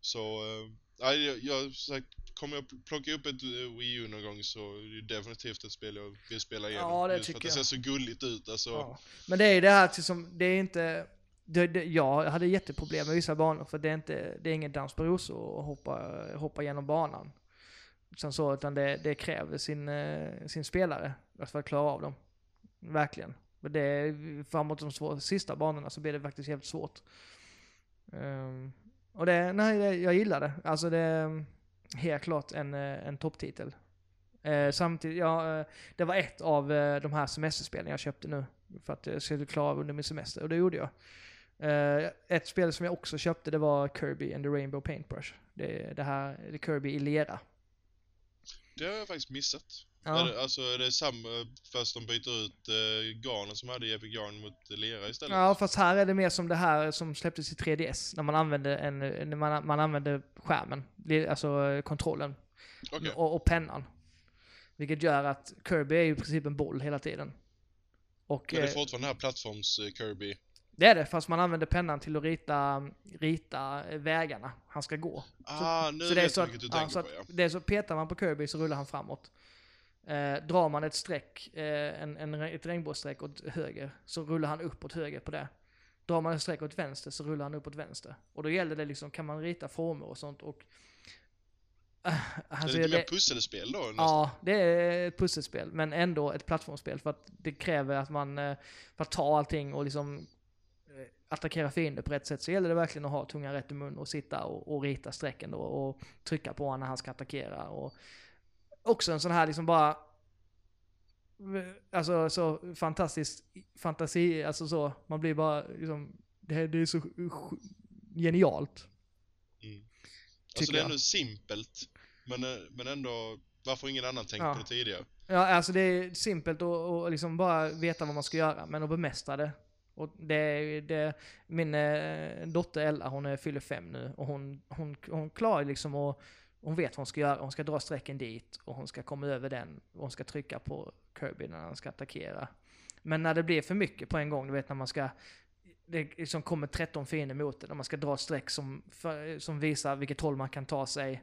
Så, eh, jag, jag sagt, kommer jag pl- plocka upp ett eh, Wii U någon gång så är det definitivt ett spel jag vill spela igenom. Ja, det Just för att tycker det ser jag. så gulligt ut alltså. Ja. Men det är det här som, det är inte, det, det, jag hade jätteproblem med vissa banor för det är inte, det är ingen dans på rosor att hoppa, hoppa genom banan. Utan så, utan det, det kräver sin, eh, sin spelare för att klara av dem. Verkligen. Men det är, framåt de svå, sista banorna så blir det faktiskt jävligt svårt. Ehm, och det, nej, det, jag gillar det. Alltså det är helt klart en, eh, en topptitel. Eh, samtidigt, ja, eh, det var ett av eh, de här semesterspelen jag köpte nu. För att jag skulle klara av under min semester, och det gjorde jag. Eh, ett spel som jag också köpte, det var Kirby and the Rainbow Paintbrush. Det, det här, det Kirby i lera. Det har jag faktiskt missat. Ja. Är det, alltså är det samma fast de byter ut eh, garnen som hade i Epic Garn mot lera istället? Ja, fast här är det mer som det här som släpptes i 3DS. När man använde, en, när man, man använde skärmen, alltså eh, kontrollen Okej. och, och pennan. Vilket gör att Kirby är ju i princip en boll hela tiden. Och, Men det är eh, fortfarande den här plattforms-Kirby. det är det, fast man använder pennan till att rita, rita eh, vägarna han ska gå. Ah, nu så det är vet så jag att, vilket du tänker så på ja. att det är så petar man på Kirby så rullar han framåt. Eh, drar man ett streck, eh, en, en, ett regnbågsstreck åt höger, så rullar han upp åt höger på det. Drar man ett streck åt vänster så rullar han upp åt vänster. Och då gäller det liksom, kan man rita former och sånt och... Uh, det är lite mer pusselspel då nästan. Ja, det är ett pusselspel, men ändå ett plattformsspel för att det kräver att man, eh, för att ta allting och liksom eh, attackera fiender på rätt sätt så gäller det verkligen att ha tungan rätt i mun och sitta och, och rita strecken då och trycka på honom när han ska attackera och också en sån här liksom bara Alltså så fantastiskt fantasi, alltså så, man blir bara liksom, det, det är så genialt. Mm. Alltså det är ändå simpelt. Men, eh, men ändå, varför ingen annan tänkt Ja. på det tidigare? Ja, alltså det är simpelt och, och liksom bara veta vad man ska göra, men att bemästra det. Och det, det, min eh, dotter Ella, hon är, fyller fem nu och hon, hon, hon klarar liksom och hon vet vad hon ska göra. Hon ska dra strecken dit och hon ska komma över den och hon ska trycka på Kirby när han ska attackera. Men när det blir för mycket på en gång, du vet när man ska det liksom kommer 13 fiender mot en och man ska dra ett streck som, för, som visar vilket håll man kan ta sig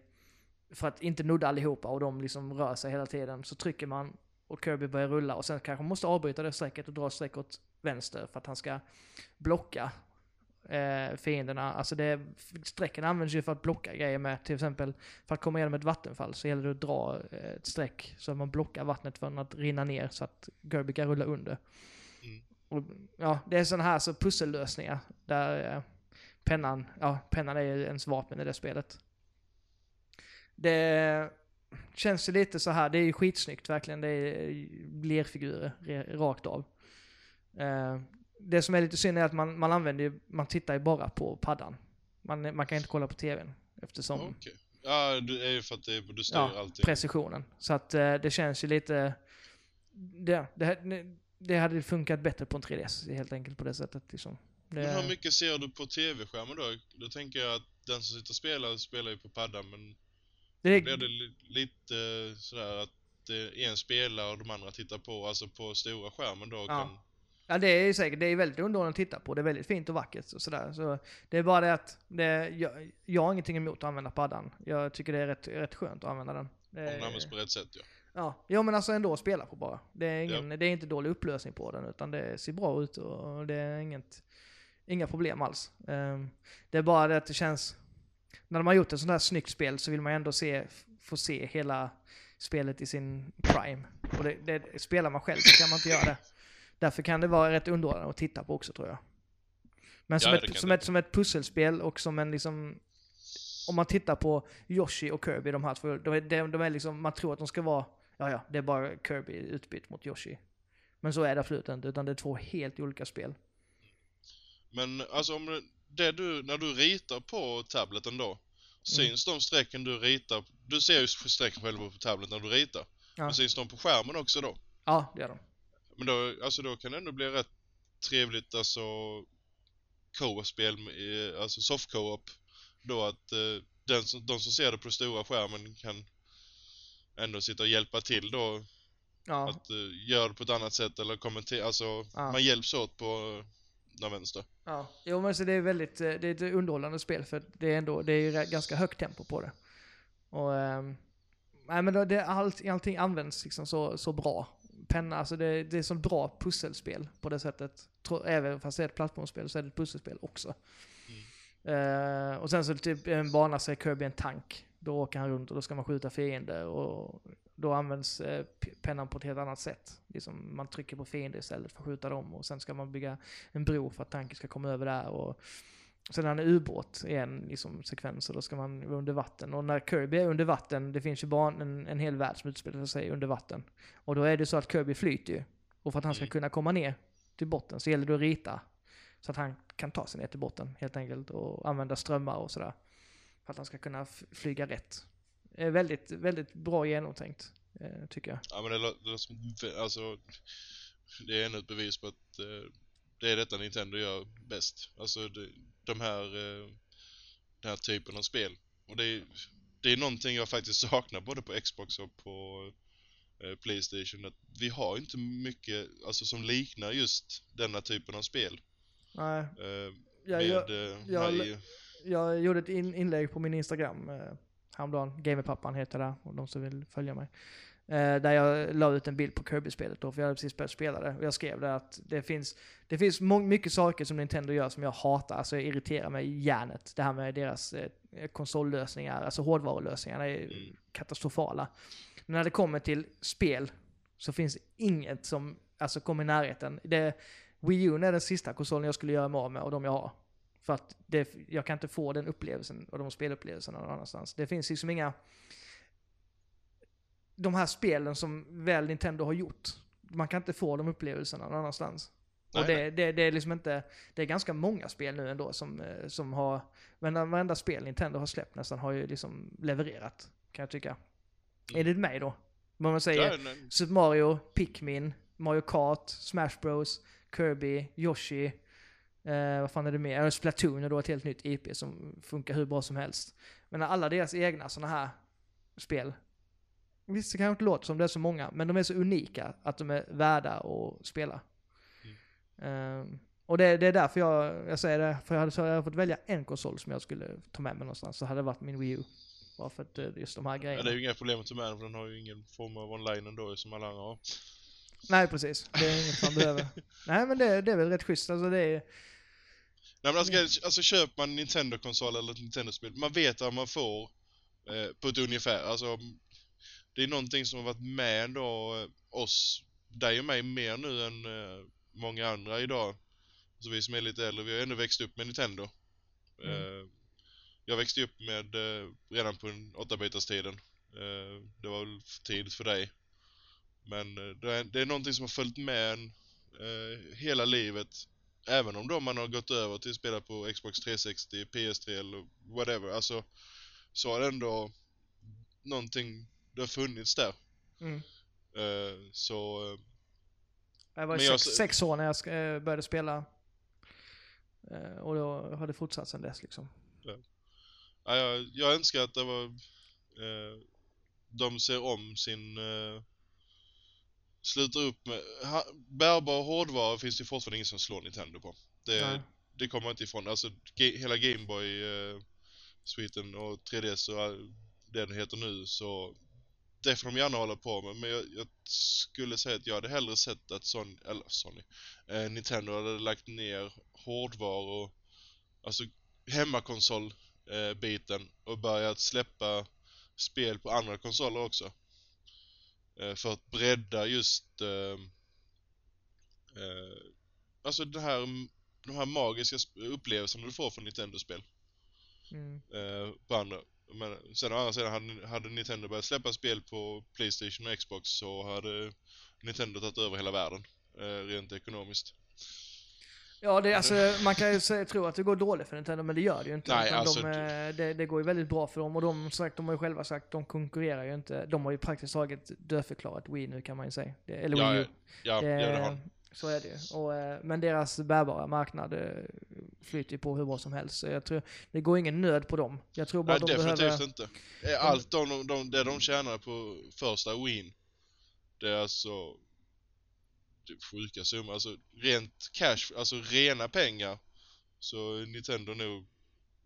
för att inte nudda allihopa och de liksom rör sig hela tiden. Så trycker man och Kirby börjar rulla och sen kanske man måste avbryta det strecket och dra ett streck åt vänster för att han ska blocka eh, fienderna. Alltså det, strecken används ju för att blocka grejer med. Till exempel för att komma igenom ett vattenfall så gäller det att dra eh, ett streck så att man blockar vattnet från att rinna ner så att Kirby kan rulla under. Mm. Och, ja, det är sådana här så pussellösningar där eh, pennan, ja, pennan är ju ens vapen i det spelet. Det känns ju lite så här, det är ju skitsnyggt verkligen. Det är lerfigurer re- rakt av. Eh, det som är lite synd är att man, man använder ju, man tittar ju bara på paddan. Man, man kan inte kolla på tvn eftersom Okej. Ja, det är ju för att det, du styr Ja, allting. precisionen. Så att eh, det känns ju lite, det, det, det hade funkat bättre på en 3DS helt enkelt på det sättet liksom. Det, Men hur mycket ser du på tv-skärmen då? Då tänker jag att den som sitter och spelar, spelar ju på paddan men det, blir det li- lite sådär att en spelar och de andra tittar på, alltså på stora skärmen då Ja. kan... Ja det är säkert, det är väldigt underhållande att titta på. Det är väldigt fint och vackert och sådär. Så det är bara det att det, jag, jag har ingenting emot att använda paddan. Jag tycker det är rätt, rätt skönt att använda den. Om den används på rätt sätt ja. ja. ja men alltså ändå spela på bara. Det är, ingen, det är inte dålig upplösning på den utan det ser bra ut och det är inget, inga problem alls. Ehm, det är bara det att det känns, när de har gjort ett sånt här snyggt spel så vill man ändå se, få se hela spelet i sin prime. Och det, det, spelar man själv så kan man inte göra det. Därför kan det vara rätt underhållande att titta på också tror jag. Men som, Ja, ett, som, ett, som ett pusselspel och som en liksom... Om man tittar på Yoshi och Kirby, de här två, de de, de är liksom, man tror att de ska vara ja ja, det är bara Kirby utbytt mot Yoshi. Men så är det absolut inte, utan det är två helt olika spel. Men alltså om det- du, när du ritar på tableten då, syns de strecken du ritar, du ser ju strecken själva på tableten när du ritar. Ja. Men syns de på skärmen också då? Ja, det gör de. Men då, alltså då kan det ändå bli rätt trevligt alltså co-op-spel, alltså soft co-op. Då att eh, den som, de som ser det på stora skärmen kan ändå sitta och hjälpa till då Ja, att uh, göra det på ett annat sätt eller kommentera, alltså Ja. man hjälps åt på uh, den vänster. ja. Jo men så det är väldigt, eh, det är ett underhållande spel för det är ändå, det är ganska högt tempo på det. Och, ehm, nej men det, allt, allting används liksom så, så bra. Penna, alltså det, det är som bra pusselspel på det sättet. Även fast det är ett plattformsspel så är det ett pusselspel också. Eh, och sen så typ en bana så är Kirby en tank. Då åker han runt och då ska man skjuta fiender och då används eh, pennan på ett helt annat sätt. Liksom man trycker på fiender istället för att skjuta dem och sen ska man bygga en bro för att tanken ska komma över där. Och sen är han en ubåt i en liksom, sekvens och då ska man vara under vatten. Och när Kirby är under vatten, det finns ju bara en, en hel värld som utspelar sig under vatten. Och då är det så att Kirby flyter ju. Och för att han ska Mm. kunna komma ner till botten så gäller det att rita. Så att han kan ta sig ner till botten helt enkelt och använda strömmar och sådär. För att han ska kunna flyga rätt. Eh, väldigt, väldigt bra genomtänkt, eh, tycker jag. Ja men det lå- det låter som, alltså det är ännu ett bevis på att eh, det är detta Nintendo gör bäst. Alltså det, de här, eh, den här typen av spel. Och det är, det är någonting jag faktiskt [laughs] saknar både på Xbox och på eh, Playstation. Att vi har inte mycket alltså, som liknar just denna typen av spel. Nej, Eh, jag, med, jag, jag- jag gjorde ett in, inlägg på min Instagram eh, häromdagen, Gamerpappan heter det, och de som vill följa mig. Eh, där jag la ut en bild på Kirby-spelet då, för jag hade precis börjat spela det. Och jag skrev där att det finns, det finns mycket saker som Nintendo gör som jag hatar, alltså jag irriterar mig i hjärnet. Det här med deras eh, konsollösningar, alltså hårdvarulösningarna är Mm. katastrofala. Men när det kommer till spel så finns inget som alltså, kommer i närheten. Det, Wii U är den sista konsolen jag skulle göra mig av med och de jag har. För att det, jag kan inte få den upplevelsen och de spelupplevelserna någon annanstans. Det finns liksom inga... De här spelen som väl Nintendo har gjort. Man kan inte få de upplevelserna någon annanstans. Nej, och det, det, det är liksom inte... Det är ganska många spel nu ändå som, eh, som har... Men varenda spel Nintendo har släppt nästan har ju liksom levererat, kan jag tycka. Mm. Enligt mig då. Vad man säger. Ja, nej, Super Mario, Pikmin, Mario Kart, Smash Bros, Kirby, Yoshi. Eh, vad fan är det mer? Eh, Splatoon är då ett helt nytt IP som funkar hur bra som helst. Men alla deras egna sådana här spel. Visst, det kanske inte låter som det är så många, men de är så unika att de är värda att spela. Eh, och det, det är därför jag, jag säger det, för jag hade, så hade jag fått välja en konsol som jag skulle ta med mig någonstans, så hade det varit min Wii U. Bara för att eh, just de här ja, grejerna. det är ju inga problem att ta med den för den har ju ingen form av online ändå som alla andra har. Nej, precis. Det är inget man behöver. [laughs] Nej, men det, det är väl rätt schysst. Alltså det är... Nej men alltså, grejen- alltså köper man en Nintendo-konsol eller ett Nintendo-spel, man vet vad man får eh, på ett ungefär. Alltså, det är någonting som har varit med då eh, oss, dig och mig, mer nu än eh, många andra idag. Så vi som är lite äldre, vi har ändå växt upp med Nintendo. Mm. Eh, jag växte upp med redan på en 8-bitars-tiden. Eh, det var väl för tidigt för dig. Men det, är, någonting som har följt med en hela livet. Även om då man har gått över till att spela på Xbox 360, PS3 eller whatever. Alltså, så har det ändå någonting, det har funnits där. Mm. Eh, så, eh, Jag var Men jag- sex, sex år när jag eh, började spela. Och då har det fortsatt sedan dess liksom. ja, jag, jag önskar att det var, de ser om sin, slutar upp med, ha, bärbar hårdvara finns det fortfarande ingen som slår Nintendo på. Det, Nej. det kommer inte ifrån. Alltså ge, hela Gameboy eh, sviten och 3DS och det den heter nu så det får de gärna hålla på med men jag, jag skulle säga att jag hade hellre sett att Sony, eller Sony, eh, Nintendo hade lagt ner hårdvaror, alltså hemmakonsol eh, och börjat släppa spel på andra konsoler också. Eh, för att bredda just eh, eh, alltså det här de här magiska upplevelserna du får från Nintendo-spel Mm. på andra. Men sen å andra sidan, hade, hade Nintendo börjat släppa spel på Playstation och Xbox så hade Nintendo tagit över hela världen. Eh, rent ekonomiskt. Ja, det, alltså, man kan ju säga, tro att det går dåligt för Nintendo, men det gör det ju inte. Nej, alltså, de, eh, det, det går ju väldigt bra för dem och de, sagt, de har ju själva sagt de konkurrerar ju inte. De har ju praktiskt taget dödförklarat Wii nu kan man ju säga. Det, eller Ja, Wii U. Ja, Det- ja, det har Så är det ju. Och, eh, men deras bärbara marknad eh, flyter ju på hur bra som helst. Så jag tror, det går ingen nöd på dem. Jag tror bara Nej, de definitivt behöver... inte. Eh, Allt de, de, det de tjänar på första Wien, det är alltså typ sjuka summor. Alltså rent cash, alltså rena pengar, så är Nintendo nog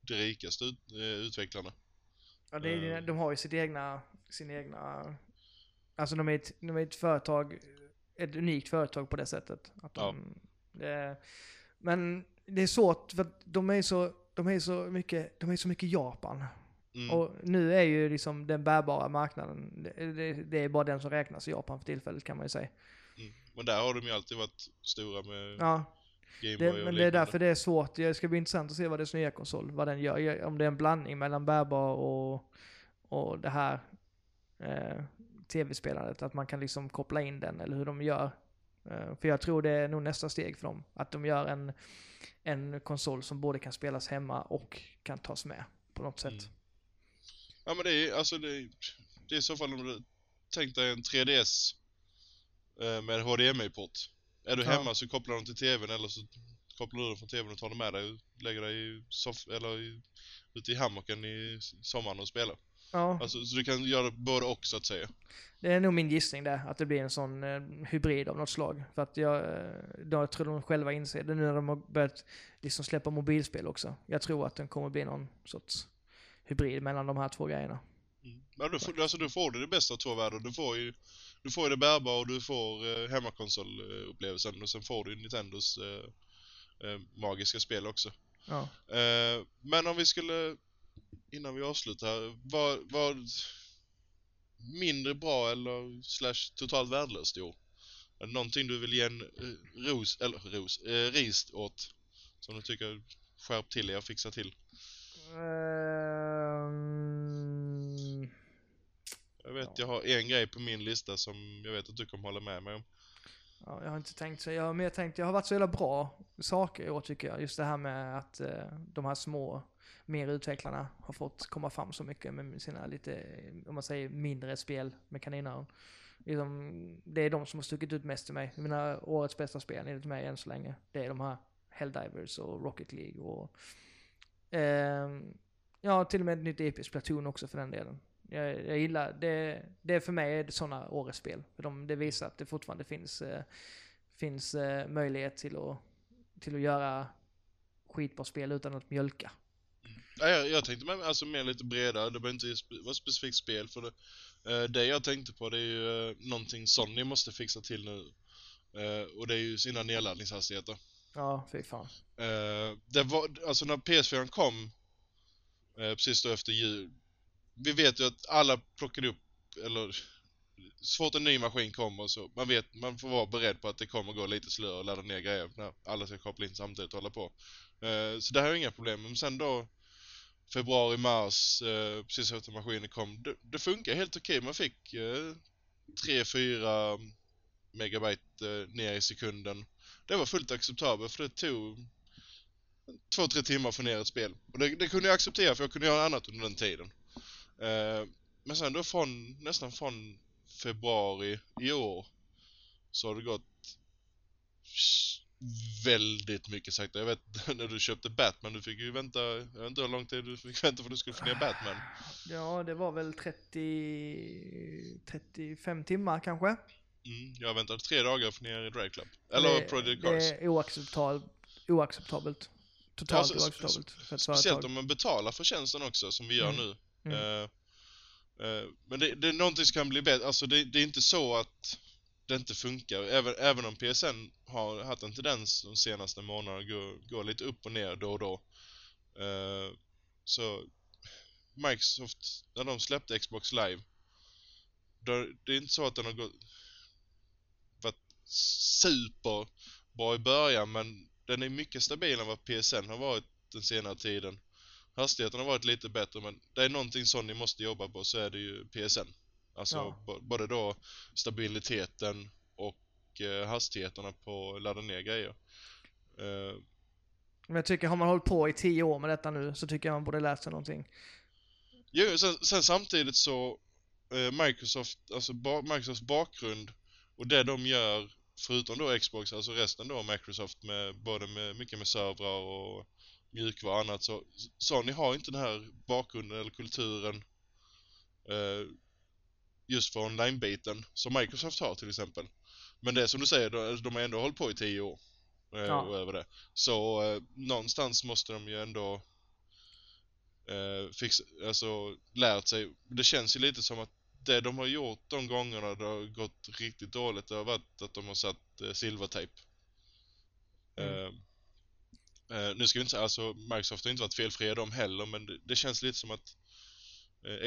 de rikaste ut, eh, utvecklarna. Ja, det är, de har ju sitt egna, sin egna... Alltså de är, ett, de är ett företag, ett unikt företag på det sättet. Att de, det, men det är svårt för att de är så, de är så mycket, de är så mycket Japan. Mm. Och nu är ju liksom den bärbara marknaden, det, det, det är bara den som räknas i Japan för tillfället kan man ju säga. Mm. Men där har de ju alltid varit stora med Ja, Game det, och men det är därför det är svårt. Det ska bli intressant att se vad deras nya konsol, vad den gör. Om det är en blandning mellan bärbar och, och det här eh, tv-spelandet. Att man kan liksom koppla in den eller hur de gör. Eh, för jag tror det är nog nästa steg för dem. Att de gör en, en konsol som både kan spelas hemma och kan tas med på något sätt. Mm. Ja men det är alltså det, det är i så fall om du tänk dig en 3DS eh, med HDMI-port. Är du Ja. hemma så kopplar du den till TVn eller så kopplar du den från TVn och tar den med dig och lägger dig i soff eller i, ute i hammocken i sommaren och spelar. Ja, Alltså, så du kan göra både och så att säga. det är nog min gissning där. Att det blir en sån eh, hybrid av något slag. För att jag, eh, jag tror de själva inser det nu när de har börjat liksom släppa mobilspel också. Jag tror att den kommer bli någon sorts hybrid mellan de här två grejerna. Mm. Men du, får, alltså, du får det, det bästa av två världar. Du får ju du får ju det bärbara och du får eh, hemmakonsolupplevelsen och sen får du Nintendos eh, eh, magiska spel också. Ja. Eh, men om vi skulle, innan vi avslutar, vad, vad mindre bra eller slash totalt värdelöst i år? Är det någonting du vill ge en eh, ros, eller ros, eh, ris åt? Som du tycker skärp till er och fixa till? Ehm, Jag vet, Ja. jag har en grej på min lista som jag vet att du kommer hålla med mig om. ja, jag har inte tänkt så. Jag har mer tänkt, jag har varit så jävla bra saker i år tycker jag. Just det här med att eh, de här små, mer utvecklarna har fått komma fram så mycket med sina lite, om man säger mindre spel med kaninöron. Liksom, det är de som har stuckit ut mest till mig. Mina årets bästa spel enligt mig än så länge. Det är de här Helldivers och Rocket League och eh, ja, till och med ett nytt episkt Platoon också för den delen. Jag, jag gillar, det, det för mig är det sådana årets spel. För de, det visar att det fortfarande finns, eh, finns eh, möjlighet till att, till att göra skitbra spel utan att mjölka. Ja, jag, jag tänkte med, alltså mer lite bredare, det behöver inte vara specifikt spel för det. Eh, det jag tänkte på det är ju eh, någonting Sony måste fixa till nu. Eh, och det är ju sina nedladdningshastigheter. Ja, fy fan. Det var, alltså när PS4 kom, precis då efter jul, vi vet ju att alla plockade upp, eller så fort en ny maskin kommer så, man vet, man får vara beredd på att det kommer gå lite slö och ladda ner grejer när alla ska koppla in samtidigt och hålla på. Så det här är inga problem, men sen då februari, mars, eh, precis efter maskinen kom, det, det funkar helt okej. Man fick eh, 3-4 megabyte eh, ner i sekunden. Det var fullt acceptabelt för det tog två, tre timmar att få ner ett spel. Och det, det kunde jag acceptera för jag kunde göra annat under den tiden. Eh, men sen då från, nästan från februari i år så har det gått väldigt mycket sakta. Jag vet [laughs] när du köpte Batman, du fick ju vänta, jag vet inte hur lång tid du fick vänta för att du skulle få ner Batman. Ja, det var väl 30, 35 timmar kanske? Mm, jag väntade tre dagar för att få ner Drag Club. Eller det, Project det Cars. är oacceptabelt. oacceptabelt. Totalt Ja, så- oacceptabelt för Speciellt om man betalar för tjänsten också, som vi gör Mm. nu. Mm. Eh, eh, men det, det är någonting som kan bli bättre. Alltså det, det är inte så att det inte funkar. Även, även om PSN har haft en tendens de senaste månaderna att gå, gå lite upp och ner då och då. Uh, så Microsoft, när de släppte Xbox Live, då, det är inte så att den har gått, varit superbra i början, men den är mycket stabilare än vad PSN har varit den senare tiden. hastigheten har varit lite bättre men det är någonting Sony måste jobba på så är det ju PSN. Alltså Ja. både då stabiliteten och eh, hastigheterna på att ladda ner grejer. Eh, Men jag tycker, har man hållit på i tio år med detta nu så tycker jag man borde lärt sig någonting. Jo, sen, sen samtidigt så eh, Microsoft, alltså ba, Microsofts bakgrund och det de gör förutom då Xbox, alltså resten då Microsoft med både med mycket med servrar och mjukvara och annat så Sony har inte den här bakgrunden eller kulturen eh, just för online-biten som Microsoft har till exempel. Men det är som du säger, de, de har ändå hållit på i tio år eh, Ja. och över det. Så eh, någonstans måste de ju ändå eh, fix, alltså, lärt sig. Det känns ju lite som att det de har gjort de gångerna det har gått riktigt dåligt, det har varit att de har satt eh, silvertejp. Mm. Eh, eh, nu ska vi inte säga, alltså Microsoft har inte varit felfria de heller, men det, det känns lite som att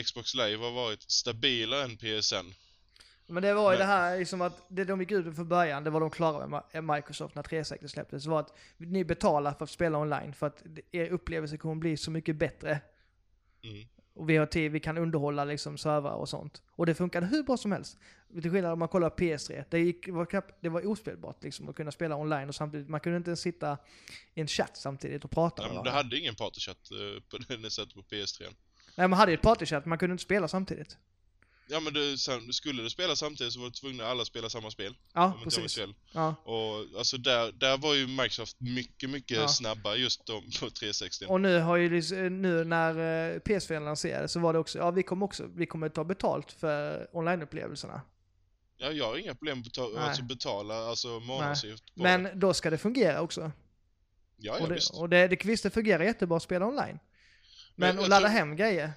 Xbox Live har varit stabilare än PSN. Men det var ju Men- det här liksom att det de gick ut med från början, det var de klara med Microsoft när 360 släpptes, var att ni betalar för att spela online för att er upplevelse kommer bli så mycket bättre. Mm. Och vi har tid, vi kan underhålla liksom servrar och sånt. Och det funkade hur bra som helst. Till skillnad om man kollar på PS3. Det, gick, var, knappt- det var ospelbart liksom att kunna spela online och samtidigt, man kunde inte ens sitta i en chatt samtidigt och prata Ja, med men det varandra. hade ingen partychatt eh, på [laughs] det sättet på PS3. Nej man hade ju ett partychatt, man kunde inte spela samtidigt. Ja men det, sen, skulle du spela samtidigt så var du tvungna alla spela samma spel. Ja, om inte precis. fel. Ja. Och alltså där, där var ju Microsoft mycket, mycket Ja. snabbare just då på 360. Och nu har ju liksom, nu när eh, PS4 lanserades så var det också, ja vi kommer också, vi kommer ta betalt för onlineupplevelserna. Ja, jag har inga problem med att alltså betala alltså månadsavgift på det. Men då ska det fungera också. Ja, ja och det, visst. och det, det, visst det fungerar jättebra att spela online. Men, Men att ladda tror- hem grejer.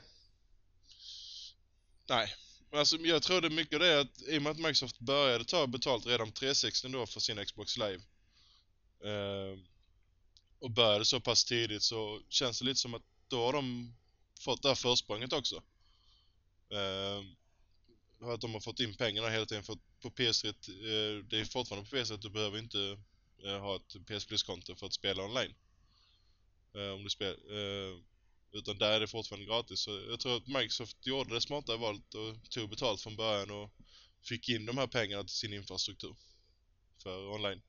Nej. Alltså jag tror det mycket det att i och med att Microsoft började ta betalt redan på 360 då för sin Xbox Live. Eh, och började så pass tidigt så känns det lite som att då har de fått det här försprånget också. Eh, att de har fått in pengarna hela tiden för på PS3, eh, det är fortfarande på PS3 att du behöver inte eh, ha ett PS Plus-konto för att spela online. Eh, om du spel, eh, utan där är det fortfarande gratis. Så jag tror att Microsoft gjorde det smarta valet och tog betalt från början och fick in de här pengarna till sin infrastruktur. För online.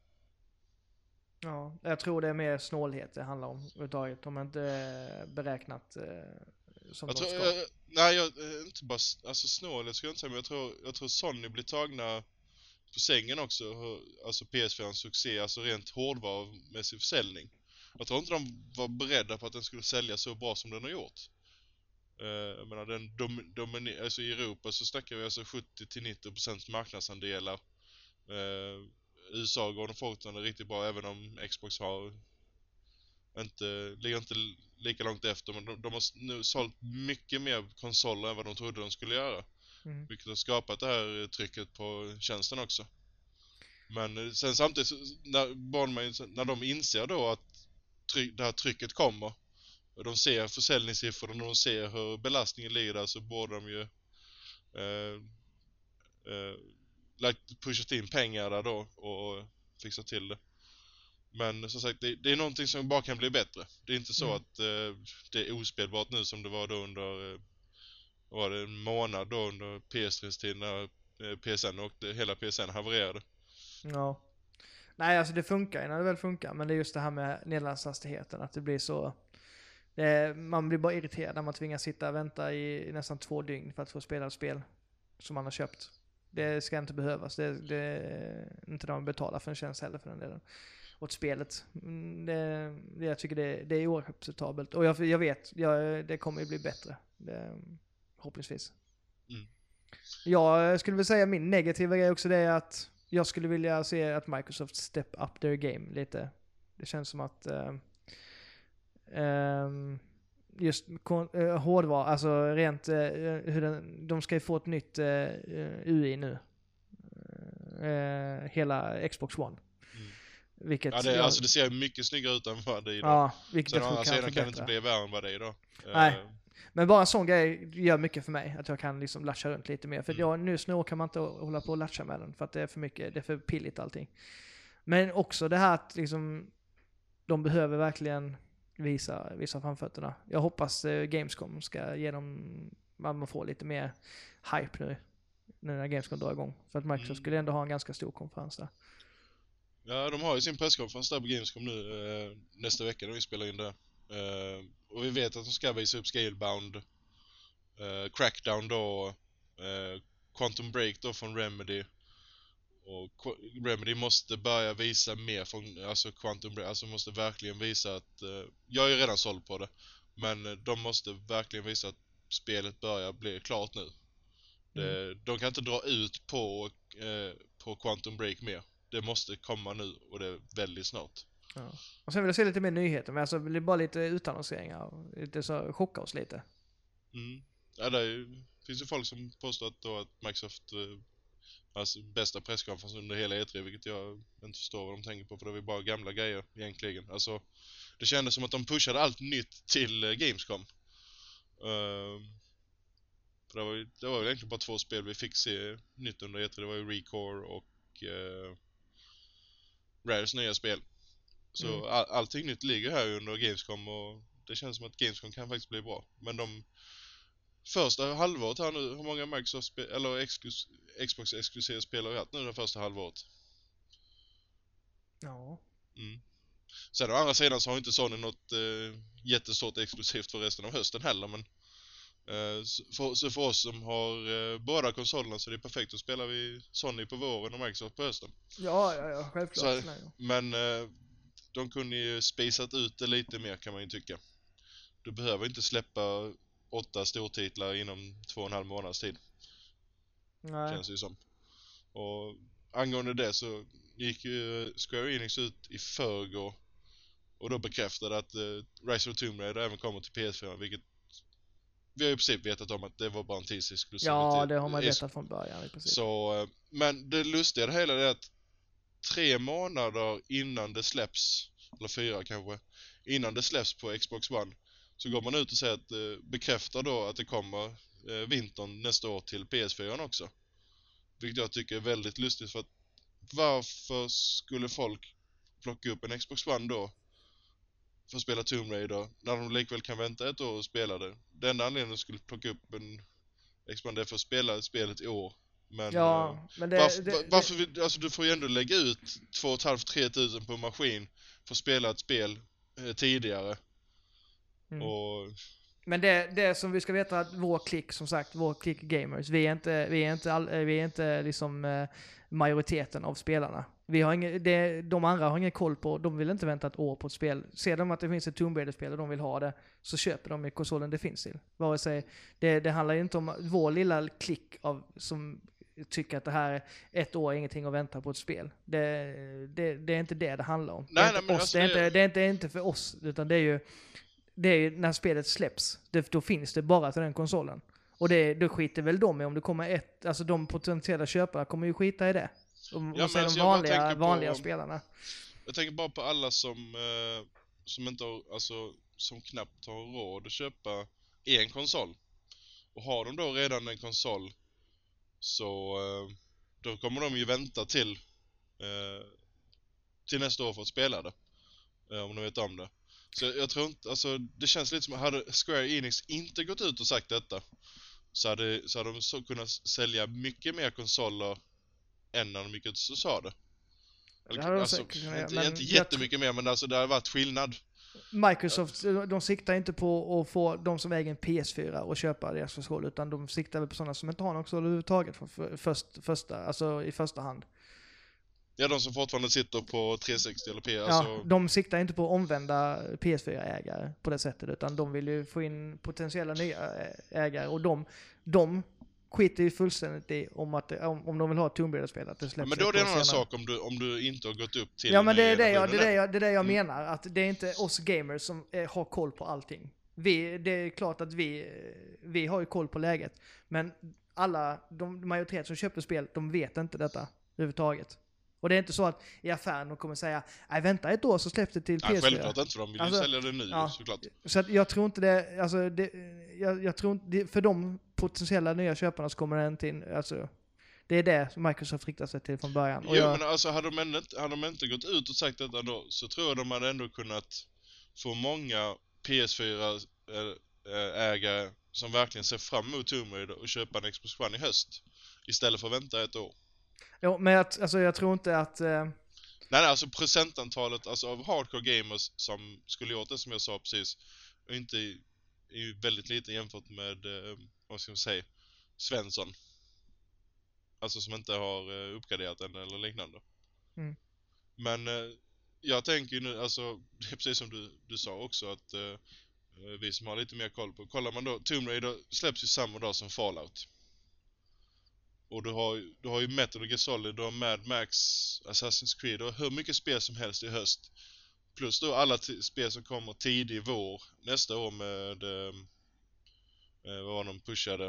Ja, jag tror det är mer snålhet det handlar om överhuvudtaget. De har inte eh, beräknat eh, som Jag de tror, ska. jag, nej, jag, eh, inte bara alltså snål, ska jag inte säga, men jag tror, jag tror Sony blir tagna på sängen också. Alltså PS4 succé, alltså rent hårdvarumässig försäljning. Jag tror inte de var beredda på att den skulle sälja så bra som den har gjort. Eh, jag menar, den dom, domine- alltså i Europa så snackar vi alltså 70-90% marknadsandelar. Uh, USA går de fortfarande riktigt bra även om Xbox har inte, ligger inte lika långt efter men de, de har nu sålt mycket mer konsoler än vad de trodde de skulle göra. Mm. Vilket har skapat det här eh, trycket på tjänsten också. Men eh, sen samtidigt, när, när de inser då att try, det här trycket kommer och de ser försäljningssiffrorna och de ser hur belastningen ligger där så borde de ju eh, eh, lagt, pushat in pengar där då och fixat till det. Men som sagt, det, det är någonting som bara kan bli bättre. Det är inte så Mm. att eh, det är ospelbart nu som det var då under eh, var det en månad då under PS3-tiden när eh, PSN och hela PSN havererade. Ja. Nej, alltså det funkar ju när det väl funkar, men det är just det här med nedladdningshastigheten, att det blir så... Det, man blir bara irriterad när man tvingas sitta och vänta i, nästan två dygn för att få spela ett spel som man har köpt. Det ska inte behövas. Det, det är inte när man betalar för en tjänst heller för den delen. Åt spelet. Mm, Det, det, jag tycker det, det är oacceptabelt. Och jag, jag vet, jag, det kommer ju bli bättre. Det, förhoppningsvis. Mm. Jag skulle väl säga min negativa grej också det är att jag skulle vilja se att Microsoft step up their game lite. Det känns som att ehm, just eh, hårdvara, alltså rent eh, hur den, de ska ju få ett nytt UI nu. Hela Xbox One. Mm. Vilket Ja, det, jag- alltså det ser mycket snyggare ut än vad det är idag. ja, vilket Sen å andra kan sidan kan det inte bli värre än vad det är idag. Nej. Men bara en sån grej gör mycket för mig. Att jag kan liksom latcha runt lite mer. För att Mm. jag, nu snor kan man inte hålla på och latcha med den. För att det är för mycket, det är för pilligt allting. Men också det här att liksom, de behöver verkligen visa, visa framfötterna. Jag hoppas eh, Gamescom ska ge dem, man får lite mer hype nu. Nu när Gamescom drar igång. För att Microsoft Mm. skulle ändå ha en ganska stor konferens där. Ja, de har ju sin presskonferens där på Gamescom nu eh, nästa vecka när vi spelar in det. Eh, och vi vet att de ska visa upp Scalebound, eh, Crackdown då, eh, Quantum Break då från Remedy. Och Qu- Remedy måste börja visa mer från, alltså Quantum Break, alltså måste verkligen visa att, jag är ju redan såld på det, men de måste verkligen visa att spelet börjar bli klart nu. Det, de kan inte dra ut på, på Quantum Break mer. Det måste komma nu och det är väldigt snart. Ja. Och sen vill jag se lite mer nyheter, men alltså det blir bara lite utannonseringar. Lite så, chocka oss lite. Mm. Ja, det är ju, finns ju folk som påstår att, då att Microsoft eh, alltså bästa presskonferens under hela E3, vilket jag inte förstår vad de tänker på, för det var ju bara gamla grejer egentligen. Alltså, det kändes som att de pushade allt nytt till eh, Gamescom. Uh, för det var ju det var ju egentligen bara två spel vi fick se nytt under E3, det var ju Recore och uh, Rares nya spel. Så Mm. all, allting nytt ligger här under Gamescom och det känns som att Gamescom kan faktiskt bli bra. Men de första halvåret här nu, hur många Microsoft eller exklus, Xbox exklusiva spel har vi haft nu det första halvåret? Ja. Mm. Sen å andra sidan så har inte Sony något eh, jättestort exklusivt för resten av hösten heller men eh, så, för, så för oss som har eh, båda konsolerna så är det perfekt att spela vi Sony på våren och Microsoft på hösten. Ja, ja, ja, självklart. Så-. Men eh, de kunde ju spejsat ut det lite mer kan man ju tycka. Du behöver inte släppa åtta stortitlar inom två och en halv månads tid, Nej. känns det ju som. Och angående det så gick ju Square Enix ut i förrgår och då bekräftade att uh, Rise of Tomb Raider även kommer till PS4, vilket vi har ju i princip vetat om att det var bara en tidsexklusiv. Ja, det har man vetat från början i princip. Så, eh, men det lustiga det hela är att tre månader innan det släpps, eller fyra kanske, innan det släpps på Xbox One, så går man ut och säger att, eh, bekräftar då att det kommer eh, vintern nästa år till PS4 också. Vilket jag tycker är väldigt lustigt för att varför skulle folk plocka upp en Xbox One då för att spela Tomb Raider när de likväl kan vänta ett år och spela det? Den enda anledningen de skulle plocka upp en Xbox One är för att spela spelet i år. Men, eh, Ja, men det... varför, det, va- varför vill, alltså du får ju ändå lägga ut 2 500-3 tusen på maskin för att spela ett spel eh, tidigare. Mm. Och Men det, det som vi ska veta att vår klick, som sagt, vår klick gamers, vi är inte, vi är inte, all, eh, vi är inte liksom eh, majoriteten av spelarna. Vi har ingen, det, de andra har ingen koll på, de vill inte vänta ett år på ett spel. Ser de att det finns ett Tomb Raider-spel och de vill ha det, så köper de i konsolen det finns till. Vare sig, det, det handlar ju inte om vår lilla klick av, som tycker att det här är ett år, ingenting att vänta på ett spel. Det, det, det är inte det det handlar om. Nej, det är nej, inte men oss, alltså det, är det- inte, det, är inte, det är inte för oss, utan det är ju det är ju när spelet släpps. Det, då finns det bara till den konsolen. Och det, då skiter väl de i om det kommer ett, alltså de potentiella köparna kommer ju skita i det. Men vad säger alltså de bara vanliga, på- vanliga spelarna? jag tänker bara på alla som, eh, som inte har, alltså som knappt har råd att köpa en konsol. Och har de då redan en konsol så eh, då kommer de ju vänta till eh, till nästa år för att spela det. Eh, om de vet om det. Så jag, tror inte, alltså det känns lite som, hade Square Enix inte gått ut och sagt detta så hade, så hade de så kunnat sälja mycket mer konsoler än när de gick ut och sa det. Det hade de alltså, säkert inte, men inte jättemycket mer men alltså det har varit skillnad. Microsoft, de siktar inte på att få de som äger en PS4 att köpa deras konsol, utan de siktar väl på sådana som inte har någon konsol överhuvudtaget för, för, först, första, alltså i första hand. Ja, de som fortfarande sitter på 360 eller P, Ja, alltså... de siktar inte på att omvända PS4-ägare på det sättet, utan de vill ju få in potentiella nya ägare och de, de skiter ju fullständigt i om, att, om, om de vill ha ett Tomb Raider-spel, att det Ja, men då är det en annan sak om du, om du inte har gått upp till Ja men det är det jag, det är generationen det jag, det är det jag Mm. menar, att det är inte oss gamers som eh, har koll på allting. Vi, det är klart att vi, vi har ju koll på läget, men alla, de majoritet som köpte spel, de vet inte detta överhuvudtaget. Och det är inte så att i affären de kommer säga, nej vänta ett år så släpps det till Nej, PS4. självklart inte för de vill ju Alltså, sälja det nu ja. såklart. Så att jag tror inte det, alltså det, jag, jag tror inte, för de potentiella nya köparna så kommer det inte in, alltså det är det som Microsoft riktar sig till från början. Och Jo jag, men alltså hade de, ändå inte, hade de inte gått ut och sagt detta då så tror jag de hade ändå kunnat för många PS4-ägare som verkligen ser fram emot Tomb Raider och köpa en Xbox One i höst. Istället för att vänta ett år. Jo, men jag, alltså, jag tror inte att... Eh... Nej, nej, alltså procentantalet alltså, av hardcore gamers som skulle gjort det som jag sa precis, är inte är ju väldigt lite jämfört med, eh, vad ska man säga, Svensson. Alltså som inte har eh, uppgraderat den eller liknande. Mm. Men eh, jag tänker ju nu, alltså, [laughs] det är precis som du, du sa också att eh, vi som har lite mer koll på, kollar man då, Tomb Raider släpps ju samma dag som Fallout. Och du har, du har ju Metal Gear Solid, du har Mad Max, Assassin's Creed, och hur mycket spel som helst i höst. Plus då alla spel som kommer tidig vår nästa år med, ehm, eh, vad var de pushade?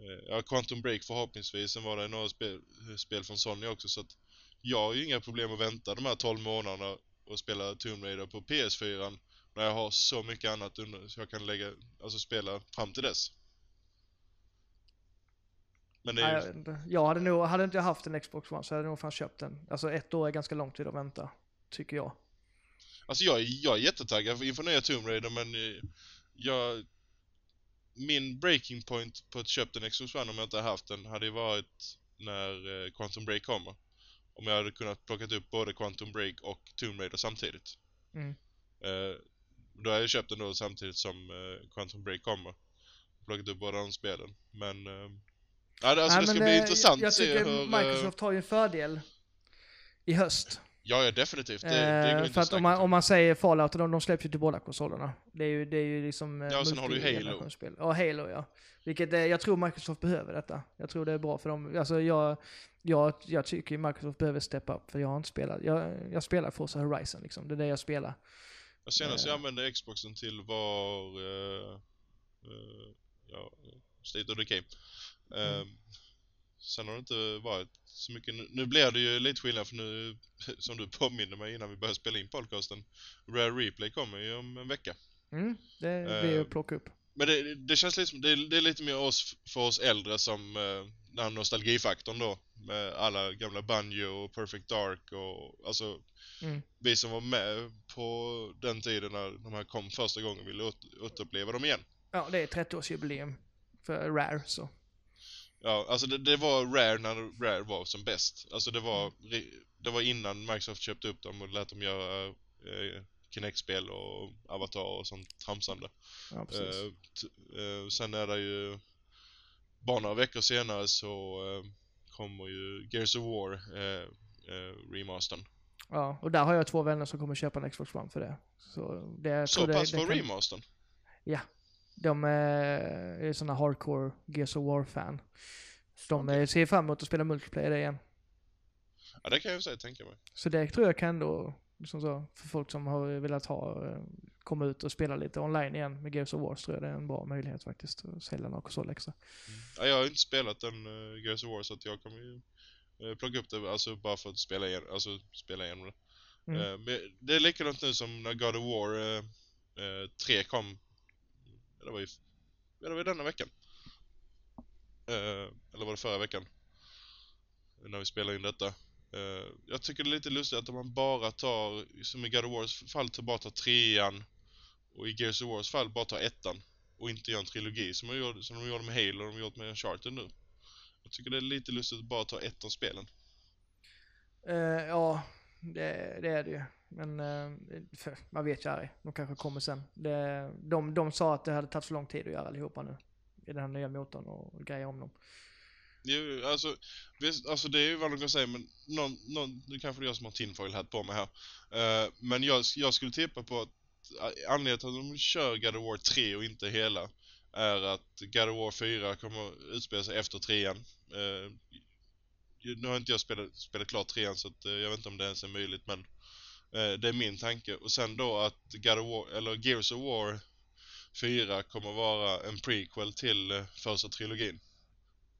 Eh, ja, Quantum Break förhoppningsvis, sen var det några spel, spel från Sony också så att jag har ju inga problem att vänta de här 12 månaderna och spela Tomb Raider på PS4 när jag har så mycket annat under, så jag kan lägga, alltså spela fram till dess. Men det är... Nej, jag, jag hade nog, hade inte jag haft en Xbox One så hade jag nog fan köpt den. Alltså ett år är ganska lång tid att vänta, tycker jag. Alltså jag, jag är jättetaggad inför nya Tomb Raider men eh, jag... Min breaking point på att köpa en Xbox One om jag inte haft den hade ju varit när eh, Quantum Break kommer. Om jag hade kunnat plocka upp både Quantum Break och Tomb Raider samtidigt. Mm. Eh, då har jag köpt den då samtidigt som Quantum Break kommer. Plockat upp båda de spelen. Men Ja, det, alltså, Nej, det ska bli intressant jag, jag se hur... Eh, Microsoft har ju en fördel i höst. Ja, ja definitivt. Det, det eh, för att om man, om man säger Fallout, de, de släpps ju till båda konsolerna. Det är ju, det är ju liksom... Eh, ja, sen har du ju Halo. Ja, Halo ja. Vilket är, jag tror Microsoft behöver detta. Jag tror det är bra för dem. Alltså jag, jag, jag tycker Microsoft behöver step up, för jag har inte spelat. Jag, jag spelar Forza Horizon liksom, det är det jag spelar. Jag senast uh, jag använde Xboxen till var... Uh, uh, ja, State of Decay. Mm. Ehm, sen har det inte varit så mycket. Nu, blir det ju lite skillnad för nu, [laughs] som du påminner mig innan vi började spela in podcasten, Rare Replay kommer ju om en vecka. Mm, det blir uh, att plocka upp. Men det, det känns liksom, det, det, är lite mer oss, för oss äldre som uh, den här nostalgifaktorn då. Med alla gamla Banjo och Perfect Dark och alltså mm. vi som var med på den tiden när de här kom första gången ville återuppleva dem igen. Ja, det är 30-årsjubileum för Rare så. Ja, alltså det, det, var Rare när Rare var som bäst. Alltså det var, det var innan Microsoft köpte upp dem och lät dem göra eh, Kinect-spel och Avatar och sånt tramsande. Ja. Eh, eh, sen är det ju bara några veckor senare så eh, kommer ju Gears of War eh, eh, remastern. Ja, och där har jag två vänner som kommer köpa en Xbox One för det. Så, det, så pass det, för kan... remastern? Ja, de är sådana hardcore Gears of War-fan. De okay. ser fram emot att spela multiplayer igen. Ja, det kan jag säga tänka mig. Så det tror jag kan ändå, liksom så, för folk som har velat ha, eh, komma ut och spela lite online igen med Gears of War, så tror jag det är en bra möjlighet faktiskt att sälja några konsol extra. Mm. Ja, jag har inte spelat den uh, Gears of War så att jag kommer ju uh, plocka upp det, alltså bara för att spela igen, alltså spela igenom det. Mm. Uh, men det är likadant nu som när God of War uh, 3 kom det var ju, ja, det var denna veckan. Eh, eller var det förra veckan? När vi spelade in detta. Eh, jag tycker det är lite lustigt att om man bara tar, som i God of Wars fall, bara tar trean och i Gears of Wars fall bara tar ettan och inte gör en trilogi som de gjorde, som de gjorde med Halo och de gjort med Uncharted nu. Jag tycker det är lite lustigt att bara ta ettan spelen. Eh, ja, det, det, är det ju. Men eh, man vet ju aldrig. De kanske kommer sen. Det, de, de sa att det hade tagit för lång tid att göra allihopa nu i den här nya motorn och greja om dem. Jo, alltså, visst, alltså det är ju vad de kan säga, men någon, någon, nu kanske det är jag som har tinfoil hat på mig här. Uh, men jag, jag skulle tippa på att eh, anledningen till att de kör God of War 3 och inte hela är att God of War 4 kommer utspela sig efter 3 uh, nu har inte jag spelat, spelat klart 3 så att, uh, jag vet inte om det ens är möjligt men uh, det är min tanke. Och sen då att God of War, eller Gears of War 4 kommer vara en prequel till eh, första trilogin.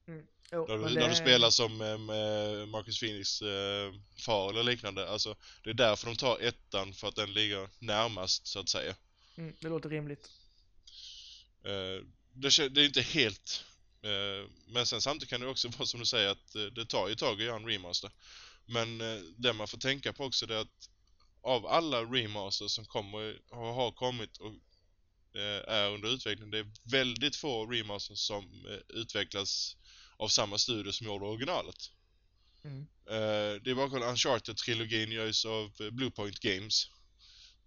Mm. Jo, där, du, det... du spelar som eh, Marcus Phoenix eh, far eller liknande. Alltså, det är därför de tar ettan, för att den ligger närmast så att säga. Mm, det låter rimligt. Eh, det, det, är inte helt... Eh, men sen samtidigt kan det också [laughs] vara som du säger att eh, det tar ju tag att göra en remaster. Men det man får tänka på också är att av alla remasters som kommer, har, kommit och eh, är under utveckling, det är väldigt få remasters som eh, utvecklas av samma studio som gjorde originalet. Mm. Eh, det är bara kolla Uncharted-trilogin görs av eh, Bluepoint Games.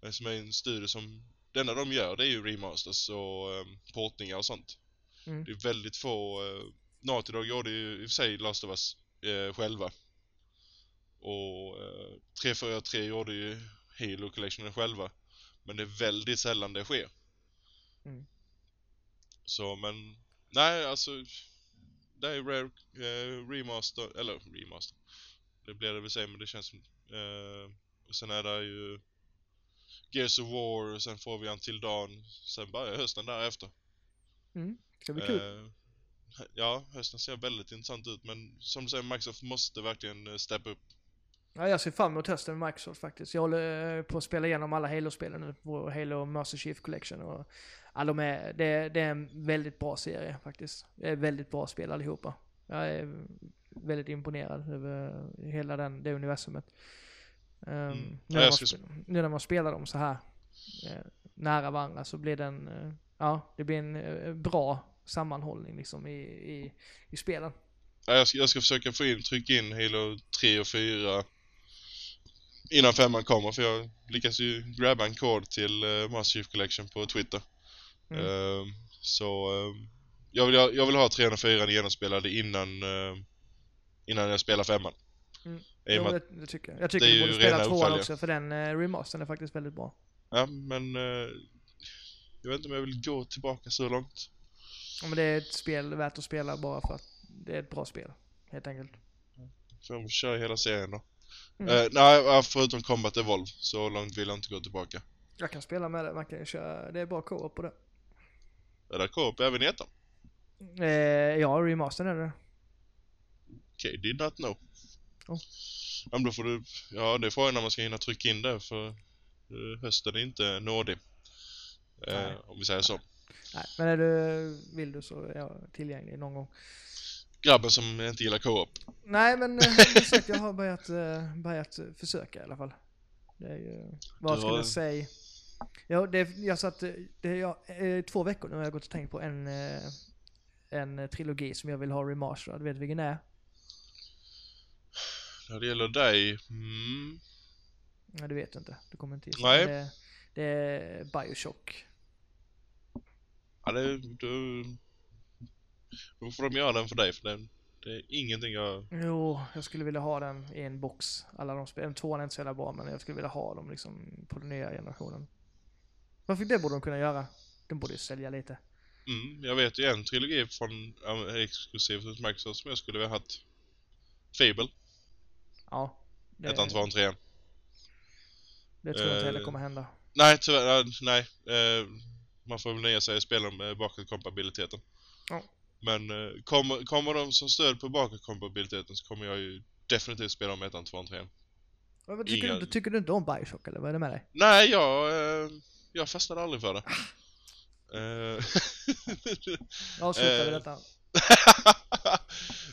eh, Som är en studio som, det enda de gör det är ju remasters och eh, portningar och sånt. Mm. Det är väldigt få, eh, Naughty Dog gjorde ju i och för sig Last of Us eh, själva. Och eh, 343 gjorde ju Halo Collectionen själva. Men det är väldigt sällan det sker. Mm. Så men, nej alltså det är Rare eh, Remaster, eller Remaster. Det blir det väl säga men det känns som, eh, och sen är det ju Gears of War, och sen får vi Until Dawn, sen börjar hösten därefter. Mm. Ska bli kul. Eh, ja, hösten ser väldigt intressant ut men som du säger, Microsoft måste verkligen eh, steppa upp. Ja, jag ser fram emot hösten med Microsoft faktiskt. Jag håller eh, på att spela igenom alla Halo-spelen nu, på Halo Master Chief Collection. Och, ja, de är, det, det är en väldigt bra serie faktiskt. Det är väldigt bra spel allihopa. Jag är väldigt imponerad över hela den, det universumet. Um, Mm. nu, när man ska sp- nu när man spelar dem så här eh, nära varandra så blir den, eh, ja, det blir en eh, bra sammanhållning liksom i, i, i spelen. Ja, jag, ska, jag ska försöka få in, trycka in Halo 3 och 4 innan femman kommer för jag lyckas ju grabba en kod till uh, Master Chief Collection på Twitter. Mm. Ehm, så ehm, jag, vill, ha- jag vill ha 304 genomspelade innan, ehm, innan jag spelar femman. Mm. Och Jo, det, det tycker jag. Jag tycker du borde spela tvåan också, för den eh, remastern är faktiskt väldigt bra. ja men jag vet inte om jag vill gå tillbaka så långt. Ja, men det är ett spel värt att spela bara för att det är ett bra spel. Helt enkelt. Får jag köra hela serien då. Mm. Eh, nej, förutom Combat Evolve. Så långt vill jag inte gå tillbaka. Jag kan spela med det, man kan köra, det är bra co-op på det. Är det co-op även i ettan? Eh, ja, remastern är det. Okej, did not know. Oh. Ja, men då får du... Ja, det är frågan när man ska hinna trycka in det för eh, hösten är inte nådig. Eh, om vi säger så. Nej, men är du, vill du så är jag tillgänglig någon gång. Grabben som inte gillar co-op. Nej men eh, sagt, jag har börjat, eh, börjat försöka i alla fall. Det är ju, vad Du skulle jag säga? Ja, det, jag satt, eh, det jag, eh, två veckor nu har jag gått och tänkt på en, eh, en eh, trilogi som jag vill ha remasterad. Vet du vilken det är? När det gäller dig... Mm, Nej, du vet inte. Du kommer inte gissa. Nej. Det, det är Bioshock. Ja, det... Du, då får de göra den för dig för det, det är ingenting jag... Jo, jag skulle vilja ha den i en box. Alla de spelen. Tvåan är inte så jävla bra, men jag skulle vilja ha dem liksom på den nya generationen. Varför det borde de kunna göra? De borde ju sälja lite. Mm, jag vet ju en trilogi från ja, exklusivt hos Microsoft som jag skulle vilja haft. Fable. Ja. Det, Ettan, tvåan, trean. det tror jag inte heller Eh, kommer hända. Nej, tyvärr, äh, nej. Eh, man får väl nöja sig och spela med bakåtkompatibiliteten. Ja. Men eh, kommer, kommer de som stöd på bakåtkompatibiliteten så kommer jag ju definitivt spela om ettan, tvåan, trean. Vad tycker, inga- du, tycker du inte om Bioshock eller vad är det med dig? Nej, jag, eh, jag fastnade aldrig för det. Eh, [laughs] Avsluta vi Eh, detta. [laughs]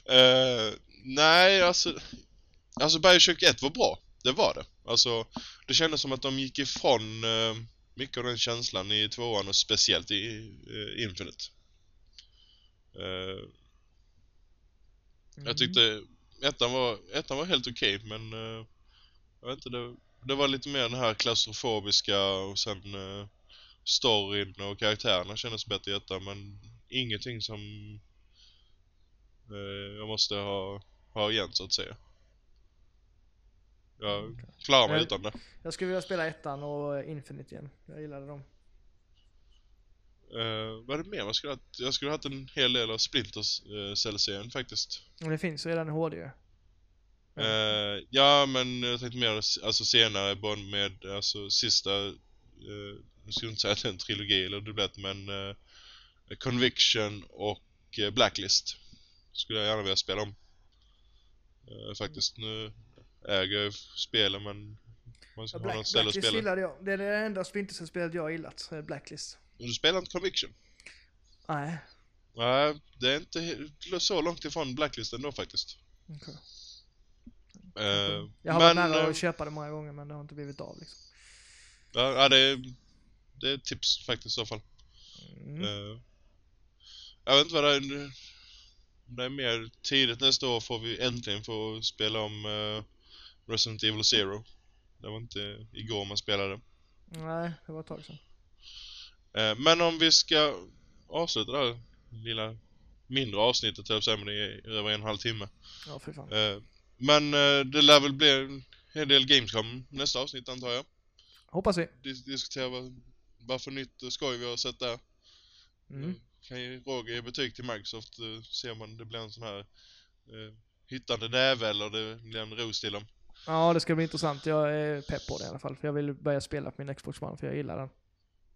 Eh, nej, alltså... Alltså Bioshock 1 var bra. Det var det. Alltså, det kändes som att de gick ifrån eh, mycket av den känslan i tvåan och speciellt i eh, Infinite. Eh, Mm. Jag tyckte ettan var, ettan var helt okej, men eh, jag vet inte, det, det var lite mer den här klaustrofobiska och sen uh, storyn och karaktärerna kändes bättre i ettan, men ingenting som eh, jag måste ha, ha igen så att säga. Jag Okej. klarar mig Men- utan det. Jag skulle vilja spela ettan och Infinite igen. Jag gillade dem. Uh, vad är det mer man skulle ha? Jag skulle ha haft en hel del av Splinters uh, Cell-serien faktiskt. Men det finns redan i HD ju. Eh, ja, men jag tänkte mer alltså senare bara med alltså sista uh, jag skulle inte säga att det är en trilogi eller dubblett men uh, Conviction och eh, Blacklist skulle jag gärna vilja spela om. Eh, faktiskt nu äger spelen men man ska Ja, ha Black, något ställe att Blacklist spela. gillade jag. Det är det enda Splinter jag har gillat. eh, Blacklist. Du spelar inte Conviction? Nej. Nej, det är inte så långt ifrån Blacklist ändå faktiskt. okej. Eh, Jag har varit men, nära eh, att köpa det många gånger men det har inte blivit av liksom. ja, det, är, det är tips faktiskt i så fall. Mm. Eh, jag vet inte vad det är. det är mer tidigt nästa år får vi äntligen få spela om uh, Resident Evil Zero. Det var inte igår man spelade. Nej, det var ett tag sedan. Eh, men om vi ska avsluta det här lilla mindre avsnittet, jag säga, men det är över en halv timme. Ja, fy fan. Eh, men eh, det lär väl bli en hel del Gamescom nästa avsnitt antar jag. Hoppas vi. Dis- diskutera vad, vad för nytt skoj vi har sett där. Mm. Kan ju Roger ge betyg till Microsoft, ser man det blir en sån här eh, hittande näve eller det blir en ros till dem. Ja, det ska bli intressant. Jag är pepp på det i alla fall. För jag vill börja spela på min Xbox One för jag gillar den.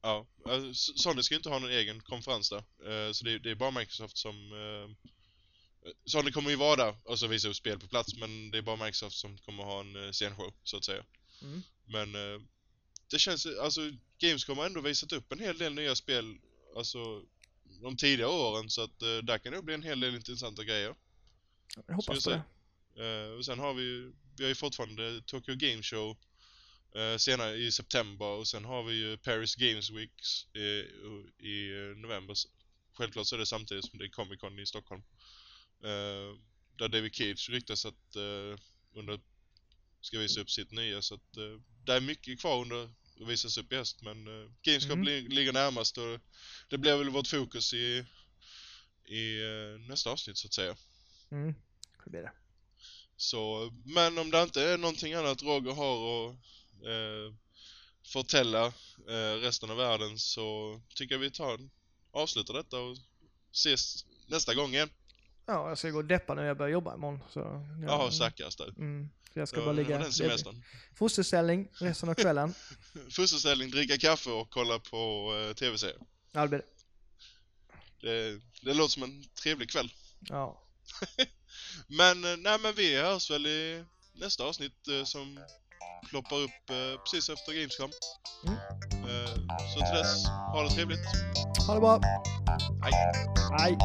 Ja, alltså, Sony ska ju inte ha någon egen konferens där. Eh, så det, är- bara Microsoft som... Eh, Sony kommer ju vara där och så visa upp spel på plats men det är bara Microsoft som kommer ha en eh, scenshow, så att säga. Mm. Men det känns, alltså Gamescom har ändå visat upp en hel del nya spel, alltså de tidigare åren så att där kan det bli en hel del intressanta grejer. Jag hoppas på det. Eh, och sen har vi ju, vi har ju fortfarande Tokyo Game Show eh, senare i september och sen har vi ju Paris Games Weeks eh, i november. Självklart så är det samtidigt som det är Comic Con i Stockholm. Eh, där David Cage ryktas att under ska visa upp sitt nya så att det är mycket kvar under att visas upp i höst men Gamescom Mm. li- ligger närmast och det blir väl vårt fokus i, i nästa avsnitt så att säga. Mm. Det blir det. Så, men om det inte är någonting annat Roger har att eh, förtälla eh, resten av världen så tycker jag vi tar avslutar detta och ses nästa gång igen. Ja, jag ska gå och deppa när jag börjar jobba imorgon. Så jag, Jaha, stackars du. Mm. Jag ska Ja, bara ligga... var den semestern. Fosterställning resten av kvällen. [laughs] Fosterställning, dricka kaffe och kolla på eh, tv-serier. Ja, det blir det. Det, det låter som en trevlig kväll. Ja. [laughs] Men, eh, nej men vi hörs väl i nästa avsnitt eh, som ploppar upp eh, precis efter Gamescom. Mm. Så till dess, ha det trevligt. Ha det bra. Hej. Hej.